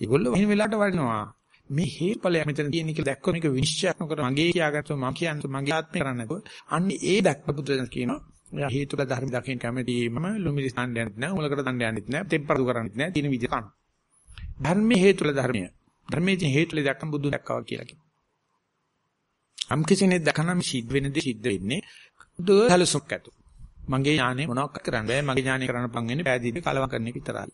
ඒගොල්ලෝ වෙන වෙලාවට වඩනවා. මේ හේතුඵලයක් මෙතන තියෙන කියලා දැක්කොත් මේක විනිශ්චය නොකර මගේ කියාගත්තොත් මම කියන්නේ මගේ ආත්මය කරන්නේ නැතුව. අන්න ඒ දැක්ක බුදුදහම කියනවා එයා හේතුඵල ධර්ම දකින්න කැමති මම ලුමිරි ස්ථානයක් නැහැ උලකට දණ්ඩ යන්නෙත් නැහැ තෙම්පරදු කරන්නෙත් නැහැ තියෙන විදිහ කන ධර්මයේ හේතුඵල ධර්මය. ධර්මයේ හේතුඵල දැක්කම බුදු දැක්කවා කියලා කියනවා. අම් කිසිනේ දැකනම සිද්ධ වෙන දේ සිද්ධ වෙන්නේ දුරලසොක් ඇතු මගේ ඥානෙ මොනවක් කරන්න බෑ මගේ ඥානෙ කරන්න පන් වෙන්නේ පෑදීදී කලවම් කරන එක විතරයි.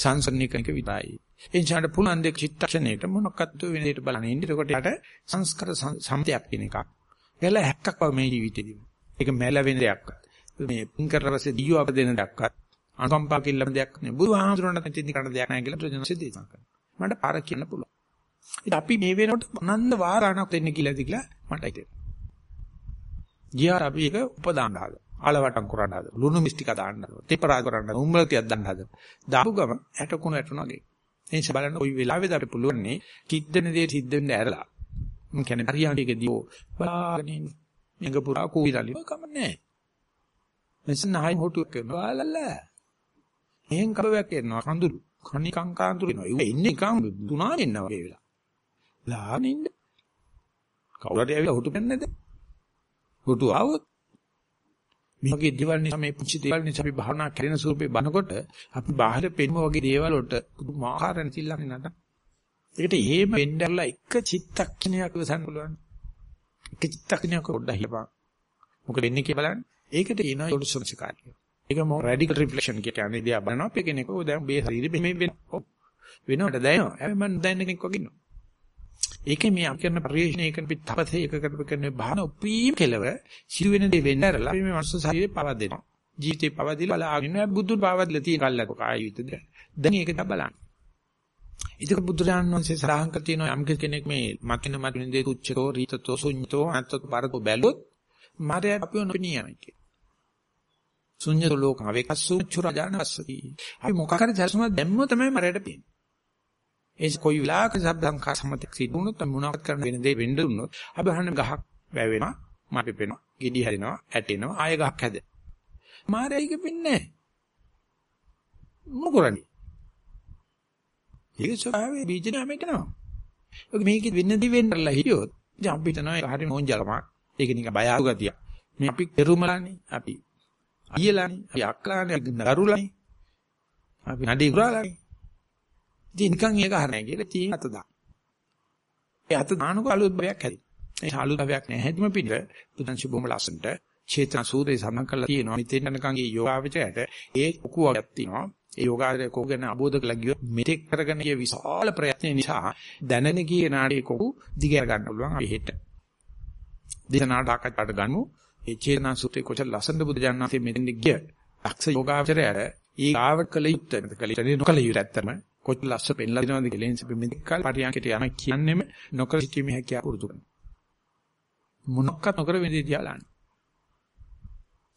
සංසන්නිකනික විතරයි එනිසාට පුලන් දෙක චිත්තක්ෂණයට මොනක්වත් වෙන දෙයකට බලන්නේ ඉන්නේ. එතකොට යට සංස්කාර සම්පතයක් කියන එකක්. එල හැක්කක් බව මේ ජීවිතේදී. ඒක මැල වෙන දෙයක්. මේ පින් කරලා පස්සේ දීව අප දෙන දෙයක්වත් අනුකම්පා කිල්ලම දෙයක් නෙවෙයි. බුදුහාමුදුරන්ට මෙතෙන්දි කරන්න දෙයක් නැහැ කියලා ප්‍රජනසිත දේශනා කරනවා. මට පාර කියන්න පුළුවන්. ඉතින් අපි මේ වෙනකොට අනන්ත වාරණක් දෙන්න කියලාද කියලා මට හිතෙනවා. ගියා අපි ඒක උපදාන්න හදලා. අලවටම් කරන්න හදලා. ලුණු මිස්ටික දාන්න හදලා. තෙපරා කරන්න හදලා. උම්බලතියක් දාන්න හදලා. දාපු ගම ඇටකුණ ඇටුණා ගේ. එනිසා බලන්න ওই වෙලාවේද අපිට පුළුවන් නේ කිද්දෙන දේ සිද්ධ වෙන්න ඇරලා. මම කියන්නේ හරියටකදී බලාගෙන ඉන්න. මෙඟ පුරා කූවිලලි කමන්නේ. මෙසන් ආයි හොටු කරනවා ලල්ල. එහෙන් කබයක් කරනවා කඳුළු. කණිකං කාන්තුරු වෙනවා. ඒ ඉන්නේ නිකන් දුනා වෙන්න වගේ වෙලා. ලානින්න. කවුරුහරි ඇවිල්ලා හොටු කරන්නේ නැද? හොටු ආවොත් මේ වගේ දේවල් නිසා මේ පුංචි දේවල් නිසා අපි භාවනා කරන ස්වරූපේ බනකොට අපි බාහිර පෙනුම වගේ දේවල් වලට පුදුමාකාර නැතිලන්නේ නට. ඒකට එහෙම වෙන්නදලා එක චිත්තක්ෂණයක් ඉවසන්න පුළුවන්. එක චිත්තක්ෂණයක් පොඩ්ඩක් හිලපන්. මොකද වෙන්නේ කියලා බලන්න. ඒකට කියනවා යොදුසුමසිකාරිය. ඒක මොකද රැඩිකල් රිෆ්ලෙක්ෂන් කියන්නේ දිහා බලනවා අපි කෙනෙක් ඔය දැන් මේ ශරීරෙ මේ වෙනවට දැනෙනවා. හැබැයි මම දැනන කෙනෙක් වගේ ඉන්නවා. ඒකේ මේ අපි කරන පරිශ්‍රණය කරන පිටපතේ එක කරපු කරන බහන උපීම කෙලව සිදු වෙන දේ වෙන්න ඇරලා අපි මේ මනුස්ස ශරීරේ පවා දෙනවා. ජීවිතේ පවා දීලා බලාගෙන බුදුන් පවා දීලා තියෙන කල්ලක කාය විතද. දැන් ඒක තමයි බලන්න. ඉතින් බුදුරජාණන් වහන්සේ සරහන් කර තියෙනවා යම් කෙනෙක් මේ මකින මකින දේ තුච්චතෝ රීතතෝ ශුඤ්ඤතෝ අත්තතෝ පරතෝ බැලුවොත් මාරය අපිව නොපෙනියමයි කිය. ශුඤ්ඤතෝ ලෝක අවේකස්සු චුරජානස්සති. අපි මොකක් හරි දැල්සම දැම්ම තමයි මරයට පේන්නේ. ඒ කොයි වෙලාවක සබ්දංකා සම්මතක් සිදු වුණොත් මොනවද කරන්න වෙන දේ වෙන්න දුන්නොත් අපි අහන්න ගහක් වැවෙනවා මාපි පෙනවා ගෙඩි හැදෙනවා ඇටෙනවා ආය ගහක් හැද. මාරයික පින්නේ මොකරන්නේ ඒක ස්වභාවයේ බීජ නැමෙටනවා ඔක මේක වෙන්න දි වෙන්නලා හිටියොත් ඉතින් අපිට නෝ ඒක හරිය මොංජලමක් ඒක නිකන් බය අඩු ගතිය මේ අපි පෙරුමලානේ අපි අයියලානේ අපි අක්ලානේ ගරුලානේ අපි නඩේ ගුරාලානේ ඉතින් නිකන් ඒක හරියන්නේ කියලා තියෙන අත දාන. ඒ අත දානකො අලුත් භවයක් හැදෙනවා. ඒ අලුත් භවයක් නැහැදිම පිට බුදුන්සි බොහොම ලස්සනට චේතන සූත්‍රය සඳහන් කරලා තියෙනවා. මෙතෙන් යනකම් ඒ යෝගාවචරයට ඒ කුකුවක් තියෙනවා. ඒ යෝගාවචරය කෝගෙන අබෝධ කළා ගියොත් මෙතෙක් කරගෙන ගිය විශාල ප්‍රයත්න නිසා දැනන ගියේ නාඩේ කොකු දිගහැර ගන්න පුළුවන් අපි හෙට. දේශනාට ආකච්ඡාට ගන්නු. ඒ චේතන සූත්‍රයේ කොච්චර ලස්සනද බුදු දන්වාසේ මෙතෙන් ගිය. දක්ෂ යෝගාවචරයට ඒ ආවට කළ යුත්තේ කළ යුත්තේ නොකළ යුත්තේ ඇත්තම කොච්චර ලස්සන පෙන්ලා දෙනවද කියලා එනිසා අපි මෙතෙක් කල පරියන්කට යන කියන්නේම නොකර සිටීමේ හැකියාව පුරුදු කරනවා. මොනක්වත් නොකර වෙන්නේ තියා බලන්න.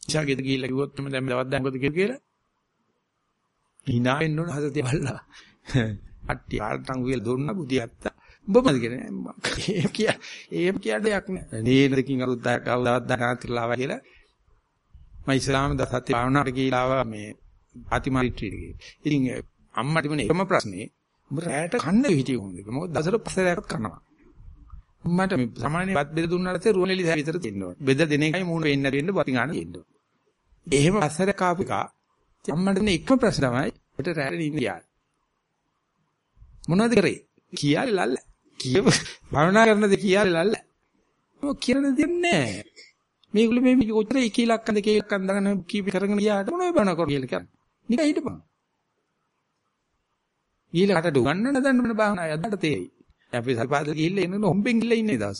ඉස්සගෙද ගිහිල්ලා කිව්වොත් මම දැන් දවස් දැන් මොකද කියලා? hina වෙන්න ඕන හද තියවලා. අට්ටි ආල්තන් උයල් දුන්න බුදියත්ත. උඹමද කියන්නේ එහෙම කිය එහෙම කිය දෙයක් නෑ. නේනකින් අරුද්දක් අවදාවක් දානාතිරලා ආවා කියලා. මම ඉස්ලාම දසත් භාවනාවට ගිහිලා මේ පාතිමා රිට්‍රීට් එකේ. ඉතින් අම්මට තිබුණ එකම ප්‍රශ්නේ උඹ රැයට කන්න හිටියේ කොහොමද? මොකද දසර පස්සරයක් කරනවා. මට මේ සාමාන්‍ය බත් බෙද දුන්නාට පස්සේ රුවන්වැලි සෑ විතර තියෙනවා. බෙද දෙන එකයි මූණ වෙන්න දෙන්න බති ගන්න තියෙනවා. එහෙම පස්සරයක් ආපු එක අම්මට දෙන එකම ප්‍රශ්න තමයි ඔට රැයට ඉන්න යාර. මොනවද කරේ? කියාලේ ලල්ල. කියව භවනා කරන දේ කියාලේ ලල්ල. මොකක් කියන දෙයක් නැහැ. මේගොල්ලෝ මේ කොච්චර එක ඉලක්කම් දෙක ඉලක්කම් දාගෙන කීප කරගෙන ගියාට මොනවද බන කර කියලා කියන්නේ. නිකන් හිටපන්. ඊළඟට උගන්නන්න දන්නවනේ භාවනා යද්දට තේයි. අපි සල්පාද ගිහිල්ලා එනන හොම්බෙන් ගිහිල්ලා ඉන්නේ දවස්.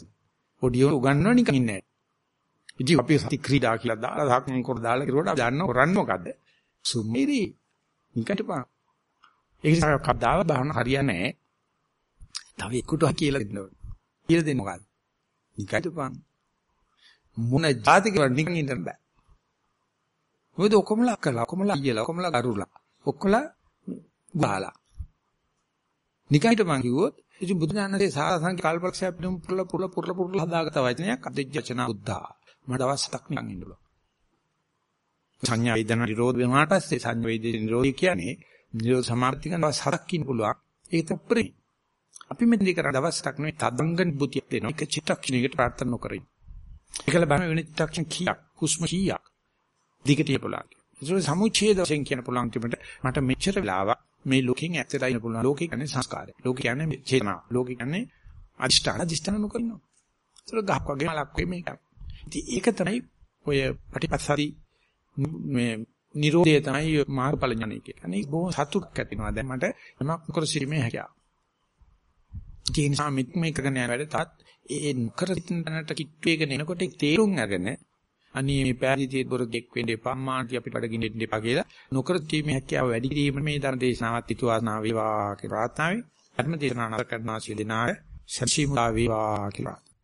පොඩි උන් උගන්නව නිකන් ඉන්නේ නැහැ. ඉතින් අපි සති ක්‍රීඩා කියලා දාලා ධාක්මන් කර දාලා කිරුවට දන්නව කරන්නේ මොකද්ද? සුමිරි නිකටපන්. ඒ නිසා කද්දාව බහන හරියන්නේ නැහැ. තව එක්කට කියලා දෙන්න ඕනේ. කියලා දෙන්න මොකද්ද? නිකටපන්. මොන જાති කියලා නිකන් ඉන්න බෑ. මොකද ඔක්කොමලා කළා, ඔක්කොමලා අයියලා, ඔක්කොමලා ගරුලා. ඔක්කොලා ගාලා. නිකයිට මං කිව්වොත් ඉතින් බුදු දානසේ සාසංක කල්පලක්ෂය පිටුම් පුරල පුරල පුරල පුරල හදාගත්ත වචනයක් අධිජ්ජචන බුද්ධා. මට දවස් 7ක් නිකන් ඉන්න පුළුවන්. සංඥා වේදනා නිරෝධ වෙනාට පස්සේ සංඥා වේදේ නිරෝධය කියන්නේ නිරෝධ සමාප්ති කරන දවස් 7ක් ඉන්න පුළුවන්. ඒක තප්පරේ. අපි මෙතනදී කරා දවස් 7ක් නෙවෙයි තදංග නිබුතියක් දෙනවා. එක චිත්තක්ෂණයකට ප්‍රාර්ථනා නොකරින්. ඒකල බෑ වෙන චිත්තක්ෂණ කීයක් හුස්ම කීයක් දිගට යපුලා. ඒක සමුච්ඡේද වශයෙන් කියන පුළුවන් තිබුණට මට මෙච්චර වෙලාවක් මේ ලෝකෙන් ඇත්තට ඉන්න පුළුවන්. ලෝකේ කියන්නේ සංස්කාරය. ලෝකේ කියන්නේ චේතනාව. ලෝකේ කියන්නේ අදිෂ්ඨාන අදිෂ්ඨාන නොකරිනවා. ඒක ගහක් වගේ මලක් වගේ මේක. ඉතින් ඒක තමයි ඔය පටිපස්සාදී මේ නිරෝධය තමයි මාර්ගඵල ඥානය කියන්නේ. අනේ බොහොම සතුටක් ඇතිවෙනවා. දැන් මට යමක් කර සිටීමේ හැකියාව. ඒ නිසා මෙත් මේ කරගෙන යන වැඩ තාත් ඒ නොකර සිටින තැනට කිට්ටුවේගෙන එනකොට තේරුම් අරගෙන අනේ මේ පෑදීතිය බොරදෙක් වෙන්න එපා. මාන්ති අපිට බඩගින්න දෙන්න එපා කියලා. නොකර තීමේ හැකියාව වැඩි කිරීම මේ ධර්ම දේශනාවත් හිතු වාසනාව වේවා කියලා ප්‍රාර්ථනාවයි ධර්ම දේශනාව නතර කරනවා සියදිනාට සත්‍යමුලා වේවා කියලා.